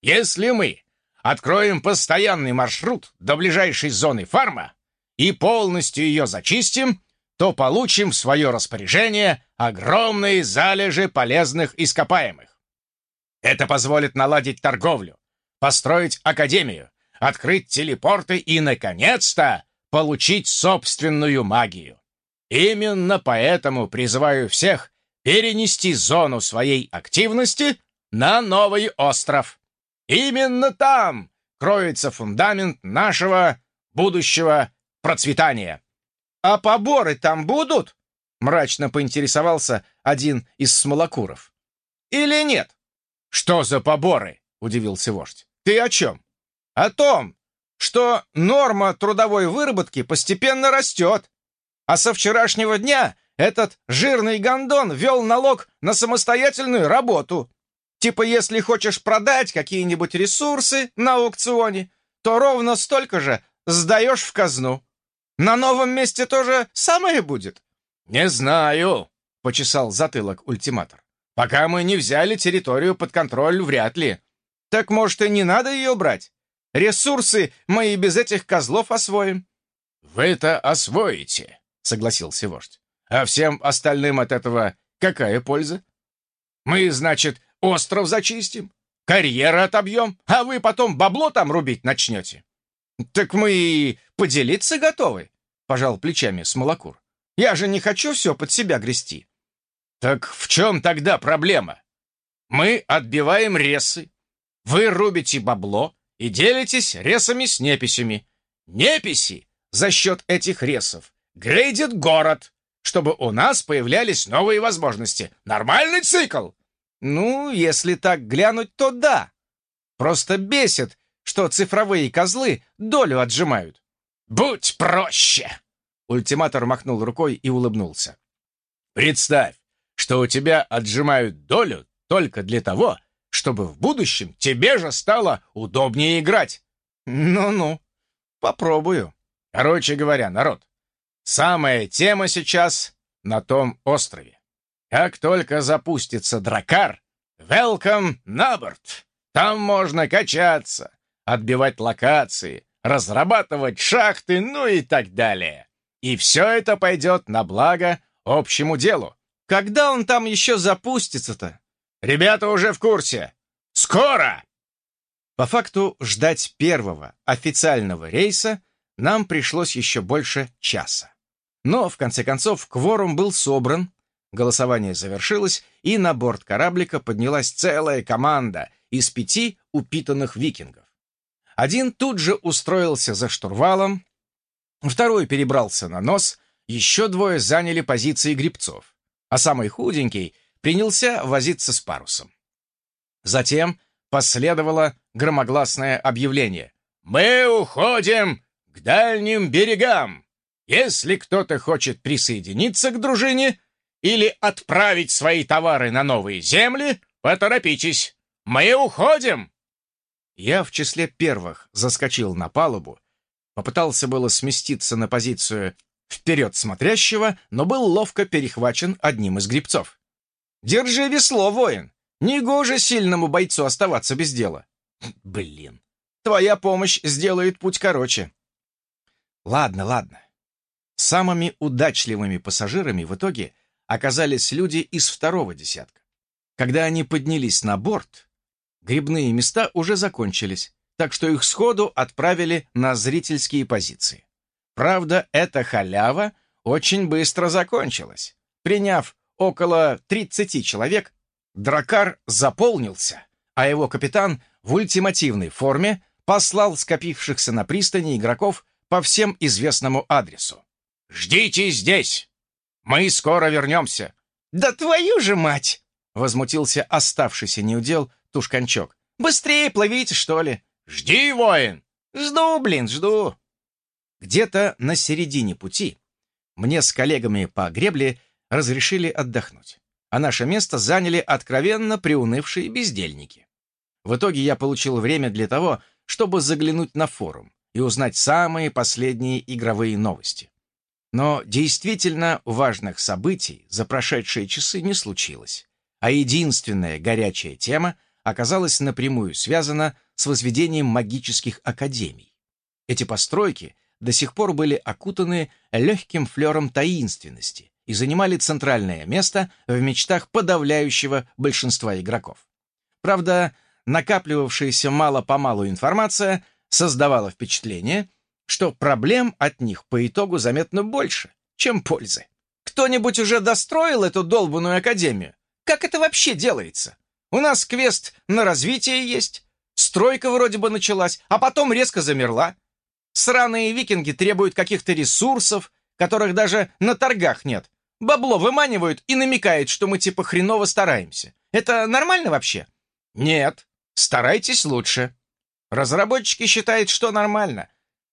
Если мы откроем постоянный маршрут до ближайшей зоны фарма и полностью ее зачистим, то получим в свое распоряжение огромные залежи полезных ископаемых. Это позволит наладить торговлю, построить академию, открыть телепорты и, наконец-то, получить собственную магию. Именно поэтому призываю всех перенести зону своей активности на новый остров. Именно там кроется фундамент нашего будущего процветания. «А поборы там будут?» — мрачно поинтересовался один из смолокуров. «Или нет?» «Что за поборы?» — удивился вождь. «Ты о чем?» «О том, что норма трудовой выработки постепенно растет, а со вчерашнего дня этот жирный гондон ввел налог на самостоятельную работу. Типа, если хочешь продать какие-нибудь ресурсы на аукционе, то ровно столько же сдаешь в казну. На новом месте тоже самое будет?» «Не знаю», — почесал затылок ультиматор. «Пока мы не взяли территорию под контроль, вряд ли». «Так, может, и не надо ее брать? Ресурсы мы и без этих козлов освоим». «Вы-то освоите», — согласился вождь. «А всем остальным от этого какая польза? Мы, значит, остров зачистим, карьеры отобьем, а вы потом бабло там рубить начнете». «Так мы и поделиться готовы», — пожал плечами Смолокур. «Я же не хочу все под себя грести». «Так в чем тогда проблема? Мы отбиваем ресы, вы рубите бабло и делитесь ресами с неписями. Неписи за счет этих ресов грейдит город, чтобы у нас появлялись новые возможности. Нормальный цикл!» «Ну, если так глянуть, то да. Просто бесит, что цифровые козлы долю отжимают. «Будь проще!» Ультиматор махнул рукой и улыбнулся. «Представь, что у тебя отжимают долю только для того, чтобы в будущем тебе же стало удобнее играть». «Ну-ну, попробую». Короче говоря, народ, самая тема сейчас на том острове. Как только запустится дракар, welcome на борт. Там можно качаться, отбивать локации, разрабатывать шахты, ну и так далее. И все это пойдет на благо общему делу. Когда он там еще запустится-то? Ребята уже в курсе. Скоро! По факту ждать первого официального рейса нам пришлось еще больше часа. Но, в конце концов, кворум был собран, голосование завершилось, и на борт кораблика поднялась целая команда из пяти упитанных викингов. Один тут же устроился за штурвалом, второй перебрался на нос, еще двое заняли позиции грибцов, а самый худенький принялся возиться с парусом. Затем последовало громогласное объявление. «Мы уходим к дальним берегам! Если кто-то хочет присоединиться к дружине или отправить свои товары на новые земли, поторопитесь! Мы уходим!» Я в числе первых заскочил на палубу, попытался было сместиться на позицию вперед смотрящего, но был ловко перехвачен одним из грибцов. «Держи весло, воин! Негоже сильному бойцу оставаться без дела!» «Блин, твоя помощь сделает путь короче!» «Ладно, ладно». Самыми удачливыми пассажирами в итоге оказались люди из второго десятка. Когда они поднялись на борт, Грибные места уже закончились, так что их сходу отправили на зрительские позиции. Правда, эта халява очень быстро закончилась. Приняв около 30 человек, дракар заполнился, а его капитан в ультимативной форме послал скопившихся на пристани игроков по всем известному адресу. «Ждите здесь! Мы скоро вернемся!» «Да твою же мать!» — возмутился оставшийся неудел Тушканчок. «Быстрее плывите, что ли!» «Жди, воин!» «Жду, блин, жду!» Где-то на середине пути мне с коллегами по гребле разрешили отдохнуть, а наше место заняли откровенно приунывшие бездельники. В итоге я получил время для того, чтобы заглянуть на форум и узнать самые последние игровые новости. Но действительно важных событий за прошедшие часы не случилось, а единственная горячая тема оказалась напрямую связана с возведением магических академий. Эти постройки до сих пор были окутаны легким флером таинственности и занимали центральное место в мечтах подавляющего большинства игроков. Правда, накапливавшаяся мало-помалу информация создавала впечатление, что проблем от них по итогу заметно больше, чем пользы. Кто-нибудь уже достроил эту долбанную академию? Как это вообще делается? У нас квест на развитие есть. Стройка вроде бы началась, а потом резко замерла. Сраные викинги требуют каких-то ресурсов, которых даже на торгах нет. Бабло выманивают и намекают, что мы типа хреново стараемся. Это нормально вообще? Нет. Старайтесь лучше. Разработчики считают, что нормально.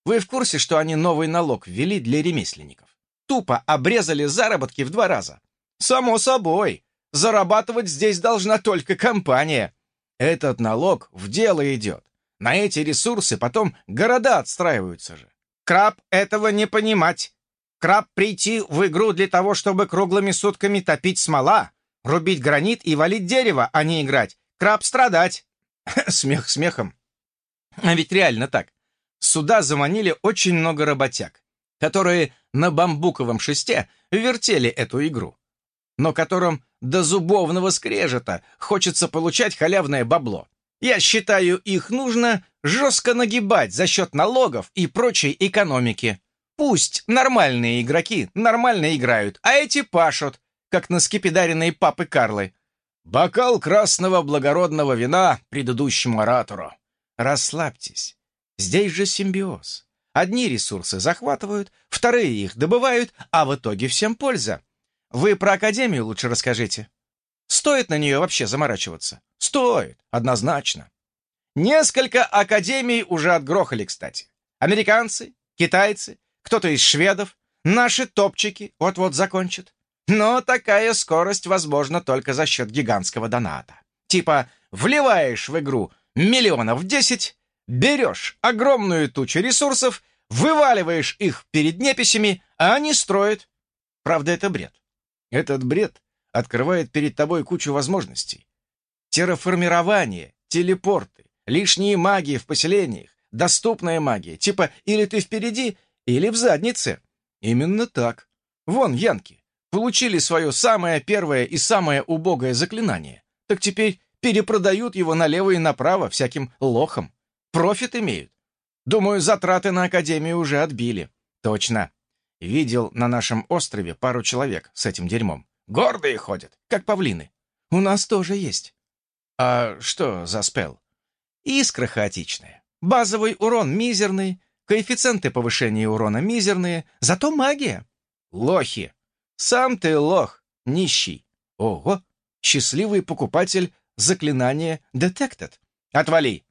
Вы в курсе, что они новый налог ввели для ремесленников? Тупо обрезали заработки в два раза. Само собой. Зарабатывать здесь должна только компания. Этот налог в дело идет. На эти ресурсы потом города отстраиваются же. Краб этого не понимать. Краб прийти в игру для того, чтобы круглыми сутками топить смола, рубить гранит и валить дерево, а не играть. Краб страдать. Смех смехом. А ведь реально так. Сюда заманили очень много работяг, которые на бамбуковом шесте вертели эту игру, но которым до зубовного скрежета хочется получать халявное бабло. Я считаю, их нужно жестко нагибать за счет налогов и прочей экономики. Пусть нормальные игроки нормально играют, а эти пашут, как на скипидаренные папы Карлы. Бокал красного благородного вина предыдущему оратору. Расслабьтесь. Здесь же симбиоз. Одни ресурсы захватывают, вторые их добывают, а в итоге всем польза. Вы про Академию лучше расскажите. Стоит на нее вообще заморачиваться? Стоит, однозначно. Несколько академий уже отгрохали, кстати. Американцы, китайцы, кто-то из шведов, наши топчики вот-вот закончат. Но такая скорость возможна только за счет гигантского доната. Типа, вливаешь в игру миллионов десять, берешь огромную тучу ресурсов, вываливаешь их перед неписями, а они строят. Правда, это бред. Этот бред открывает перед тобой кучу возможностей. Терраформирование, телепорты, лишние магии в поселениях, доступная магия, типа или ты впереди, или в заднице. Именно так. Вон, янки, получили свое самое первое и самое убогое заклинание, так теперь перепродают его налево и направо всяким лохам. Профит имеют. Думаю, затраты на Академию уже отбили. Точно. Видел на нашем острове пару человек с этим дерьмом. Гордые ходят, как павлины. У нас тоже есть. А что за спел? Искра хаотичная. Базовый урон мизерный, коэффициенты повышения урона мизерные, зато магия. Лохи. Сам ты лох, нищий. Ого, счастливый покупатель заклинания Detected. Отвали.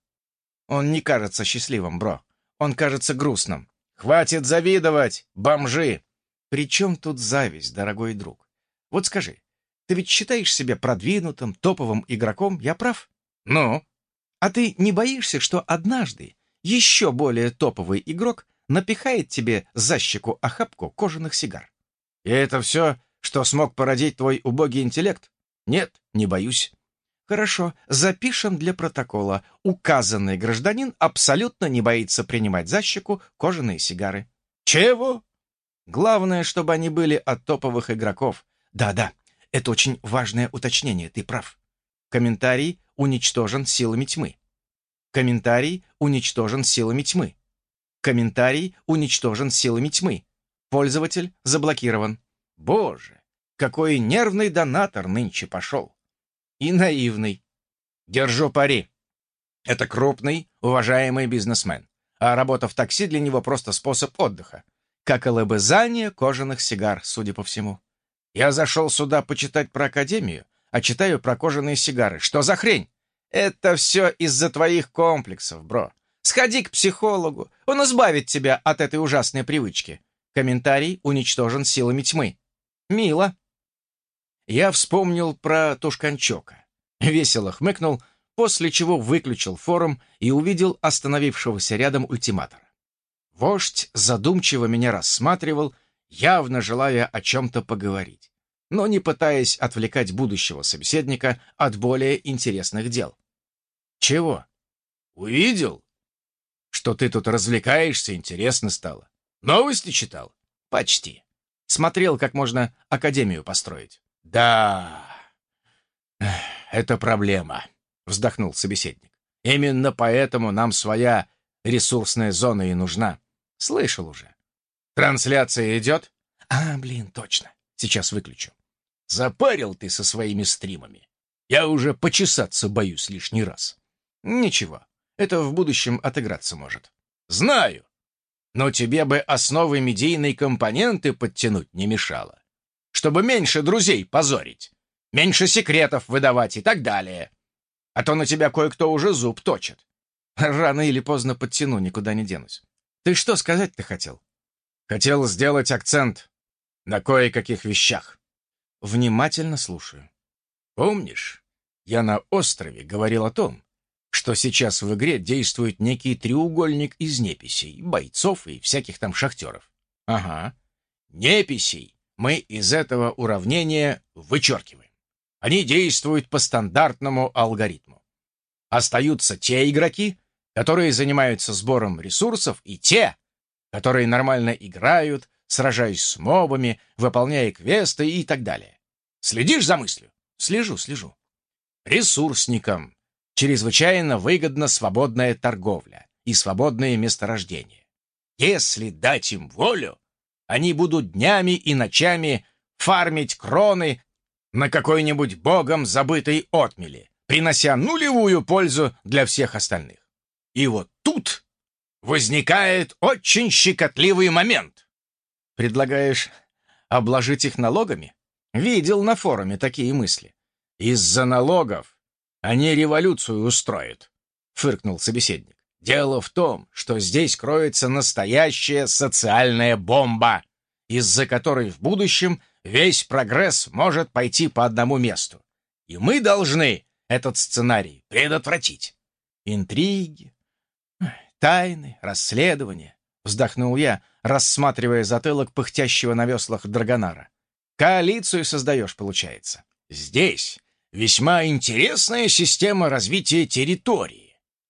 Он не кажется счастливым, бро. Он кажется грустным. Хватит завидовать, бомжи! При чем тут зависть, дорогой друг? Вот скажи, ты ведь считаешь себя продвинутым, топовым игроком, я прав? Ну? А ты не боишься, что однажды еще более топовый игрок напихает тебе за щеку охапку кожаных сигар? И это все, что смог породить твой убогий интеллект? Нет, не боюсь. Хорошо, запишем для протокола. Указанный гражданин абсолютно не боится принимать за щеку кожаные сигары. Чего? Главное, чтобы они были от топовых игроков. Да-да, это очень важное уточнение, ты прав. Комментарий уничтожен силами тьмы. Комментарий уничтожен силами тьмы. Комментарий уничтожен силами тьмы. Пользователь заблокирован. Боже, какой нервный донатор нынче пошел и наивный. Держу пари. Это крупный, уважаемый бизнесмен. а работа в такси для него просто способ отдыха, как и лобызание кожаных сигар, судя по всему. Я зашел сюда почитать про Академию, а читаю про кожаные сигары. Что за хрень? Это все из-за твоих комплексов, бро. Сходи к психологу, он избавит тебя от этой ужасной привычки. Комментарий уничтожен силами тьмы. Мило. Я вспомнил про Тушканчока. Весело хмыкнул, после чего выключил форум и увидел остановившегося рядом ультиматора. Вождь задумчиво меня рассматривал, явно желая о чем-то поговорить, но не пытаясь отвлекать будущего собеседника от более интересных дел. «Чего?» «Увидел?» «Что ты тут развлекаешься, интересно стало. Новости читал?» «Почти. Смотрел, как можно академию построить». «Да, это проблема», — вздохнул собеседник. «Именно поэтому нам своя ресурсная зона и нужна. Слышал уже. Трансляция идет? А, блин, точно. Сейчас выключу. Запарил ты со своими стримами. Я уже почесаться боюсь лишний раз. Ничего, это в будущем отыграться может. Знаю. Но тебе бы основы медийной компоненты подтянуть не мешало. Чтобы меньше друзей позорить, меньше секретов выдавать и так далее. А то на тебя кое-кто уже зуб точит. Рано или поздно подтяну, никуда не денусь. Ты что сказать-то хотел? Хотел сделать акцент на кое-каких вещах. Внимательно слушаю. Помнишь, я на острове говорил о том, что сейчас в игре действует некий треугольник из неписей, бойцов и всяких там шахтеров. Ага. Неписей мы из этого уравнения вычеркиваем. Они действуют по стандартному алгоритму. Остаются те игроки, которые занимаются сбором ресурсов, и те, которые нормально играют, сражаясь с мобами, выполняя квесты и так далее. Следишь за мыслью? Слежу, слежу. Ресурсникам чрезвычайно выгодна свободная торговля и свободные месторождения. Если дать им волю, они будут днями и ночами фармить кроны на какой-нибудь богом забытой отмели, принося нулевую пользу для всех остальных. И вот тут возникает очень щекотливый момент. Предлагаешь обложить их налогами? Видел на форуме такие мысли. Из-за налогов они революцию устроят, фыркнул собеседник. Дело в том, что здесь кроется настоящая социальная бомба, из-за которой в будущем весь прогресс может пойти по одному месту. И мы должны этот сценарий предотвратить. Интриги, Тайны, расследования, вздохнул я, рассматривая затылок пыхтящего на веслах Драгонара. Коалицию создаешь, получается. Здесь весьма интересная система развития территории,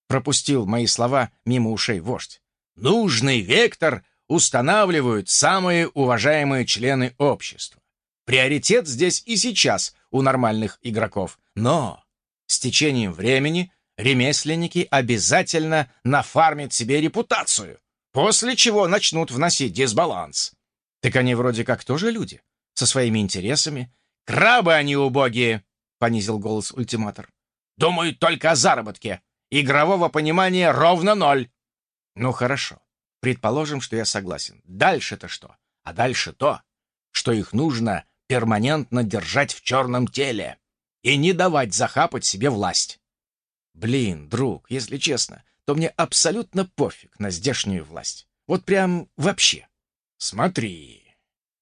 пропустил мои слова мимо ушей вождь. Нужный вектор устанавливают самые уважаемые члены общества. Приоритет здесь и сейчас у нормальных игроков. Но с течением времени ремесленники обязательно нафармят себе репутацию, после чего начнут вносить дисбаланс. Так они вроде как тоже люди, со своими интересами. Крабы они убогие, — понизил голос ультиматор. Думают только о заработке. Игрового понимания ровно ноль. Ну хорошо. Предположим, что я согласен. Дальше-то что? А дальше то, что их нужно перманентно держать в черном теле и не давать захапать себе власть. Блин, друг, если честно, то мне абсолютно пофиг на здешнюю власть. Вот прям вообще. Смотри,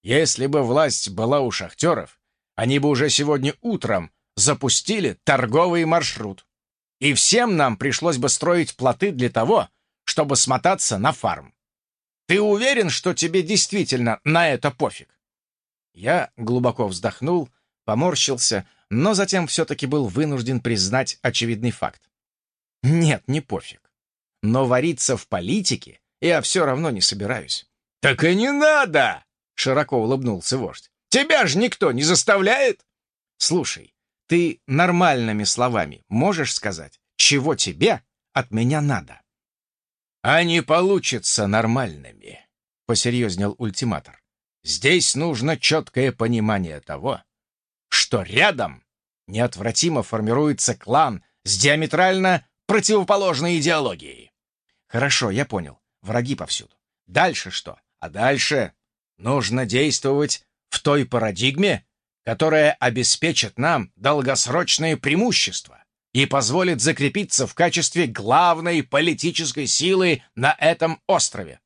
если бы власть была у шахтеров, они бы уже сегодня утром запустили торговый маршрут. И всем нам пришлось бы строить плоты для того, чтобы смотаться на фарм. Ты уверен, что тебе действительно на это пофиг? Я глубоко вздохнул, поморщился, но затем все-таки был вынужден признать очевидный факт. Нет, не пофиг. Но вариться в политике я все равно не собираюсь. «Так и не надо!» — широко улыбнулся вождь. «Тебя же никто не заставляет!» «Слушай, ты нормальными словами можешь сказать, чего тебе от меня надо?» «А не получится нормальными», — посерьезнел ультиматор. «Здесь нужно четкое понимание того, что рядом неотвратимо формируется клан с диаметрально противоположной идеологией. Хорошо, я понял. враги повсюду. Дальше что? А дальше нужно действовать в той парадигме, которая обеспечит нам долгосрочные преимущества и позволит закрепиться в качестве главной политической силы на этом острове.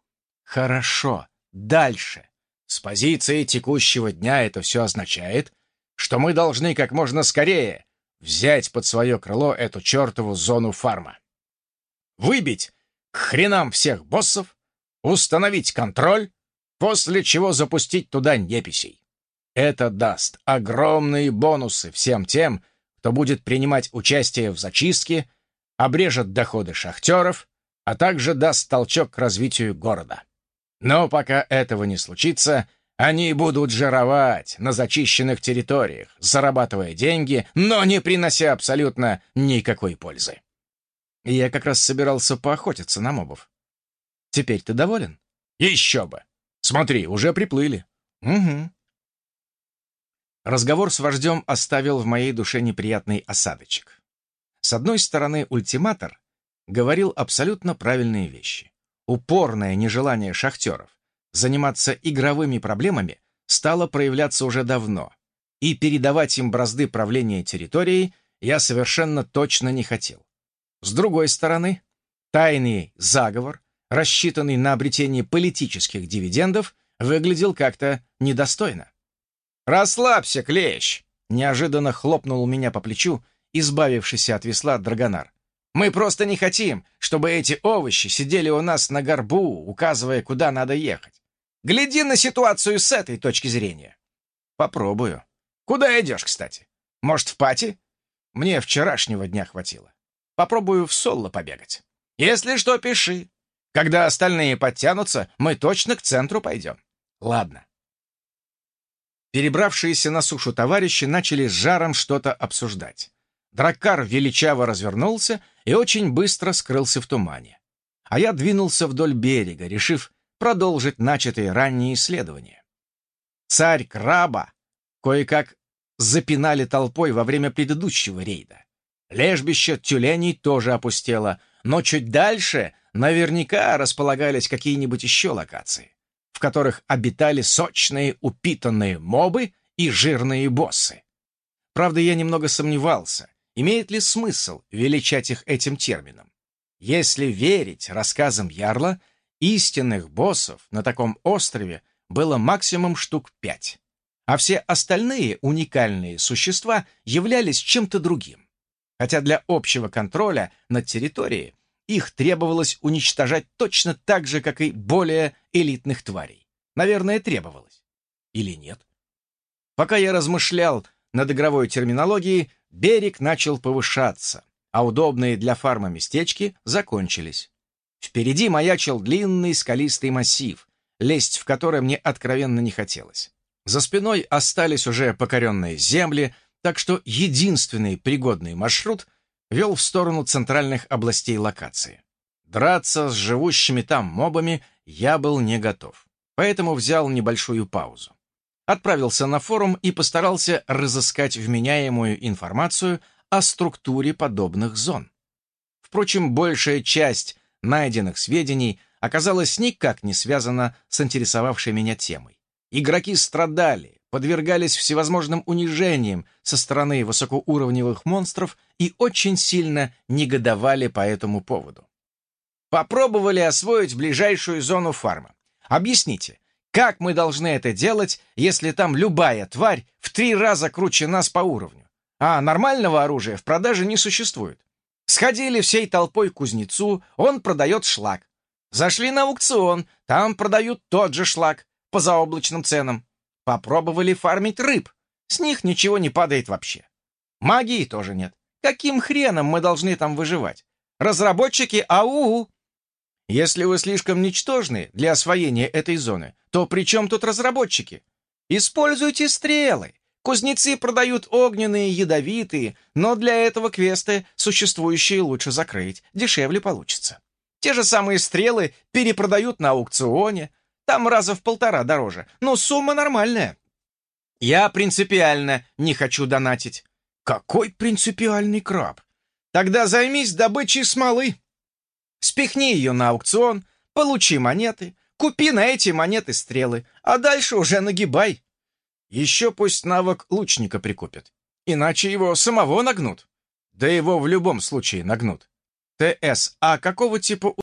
Хорошо, дальше. С позиции текущего дня это все означает, что мы должны как можно скорее взять под свое крыло эту чертову зону фарма. Выбить к хренам всех боссов, установить контроль, после чего запустить туда неписей. Это даст огромные бонусы всем тем, кто будет принимать участие в зачистке, обрежет доходы шахтеров, а также даст толчок к развитию города. Но пока этого не случится, они будут жировать на зачищенных территориях, зарабатывая деньги, но не принося абсолютно никакой пользы. Я как раз собирался поохотиться на мобов. Теперь ты доволен? Еще бы! Смотри, уже приплыли. Угу. Разговор с вождем оставил в моей душе неприятный осадочек. С одной стороны, ультиматор говорил абсолютно правильные вещи. Упорное нежелание шахтеров заниматься игровыми проблемами стало проявляться уже давно, и передавать им бразды правления территорией я совершенно точно не хотел. С другой стороны, тайный заговор, рассчитанный на обретение политических дивидендов, выглядел как-то недостойно. «Расслабься, клещ!» — неожиданно хлопнул меня по плечу, избавившийся от весла Драгонар. «Мы просто не хотим, чтобы эти овощи сидели у нас на горбу, указывая, куда надо ехать. Гляди на ситуацию с этой точки зрения». «Попробую. Куда идешь, кстати? Может, в пати?» «Мне вчерашнего дня хватило. Попробую в соло побегать. Если что, пиши. Когда остальные подтянутся, мы точно к центру пойдем. Ладно. Перебравшиеся на сушу товарищи начали с жаром что-то обсуждать. Драккар величаво развернулся и очень быстро скрылся в тумане. А я двинулся вдоль берега, решив продолжить начатые ранние исследования. Царь краба кое-как запинали толпой во время предыдущего рейда. Лежбище тюленей тоже опустело, но чуть дальше наверняка располагались какие-нибудь еще локации, в которых обитали сочные упитанные мобы и жирные боссы. Правда, я немного сомневался, имеет ли смысл величать их этим термином. Если верить рассказам Ярла, истинных боссов на таком острове было максимум штук пять, а все остальные уникальные существа являлись чем-то другим хотя для общего контроля над территорией их требовалось уничтожать точно так же, как и более элитных тварей. Наверное, требовалось. Или нет? Пока я размышлял над игровой терминологией, берег начал повышаться, а удобные для фарма местечки закончились. Впереди маячил длинный скалистый массив, лезть в который мне откровенно не хотелось. За спиной остались уже покоренные земли, так что единственный пригодный маршрут вел в сторону центральных областей локации. Драться с живущими там мобами я был не готов, поэтому взял небольшую паузу. Отправился на форум и постарался разыскать вменяемую информацию о структуре подобных зон. Впрочем, большая часть найденных сведений оказалась никак не связана с интересовавшей меня темой. Игроки страдали, подвергались всевозможным унижениям со стороны высокоуровневых монстров и очень сильно негодовали по этому поводу. Попробовали освоить ближайшую зону фарма. Объясните, как мы должны это делать, если там любая тварь в три раза круче нас по уровню? А нормального оружия в продаже не существует. Сходили всей толпой к кузнецу, он продает шлак. Зашли на аукцион, там продают тот же шлак по заоблачным ценам. Попробовали фармить рыб. С них ничего не падает вообще. Магии тоже нет. Каким хреном мы должны там выживать? Разработчики АУ. Если вы слишком ничтожны для освоения этой зоны, то при чем тут разработчики? Используйте стрелы. Кузнецы продают огненные, ядовитые, но для этого квесты существующие лучше закрыть, дешевле получится. Те же самые стрелы перепродают на аукционе, там раза в полтора дороже, но сумма нормальная. Я принципиально не хочу донатить. Какой принципиальный краб? Тогда займись добычей смолы. Спихни ее на аукцион, Получи монеты, купи на эти монеты стрелы, а дальше уже нагибай. Еще пусть навык лучника прикупит, иначе его самого нагнут. Да его в любом случае нагнут. ТС, а какого типа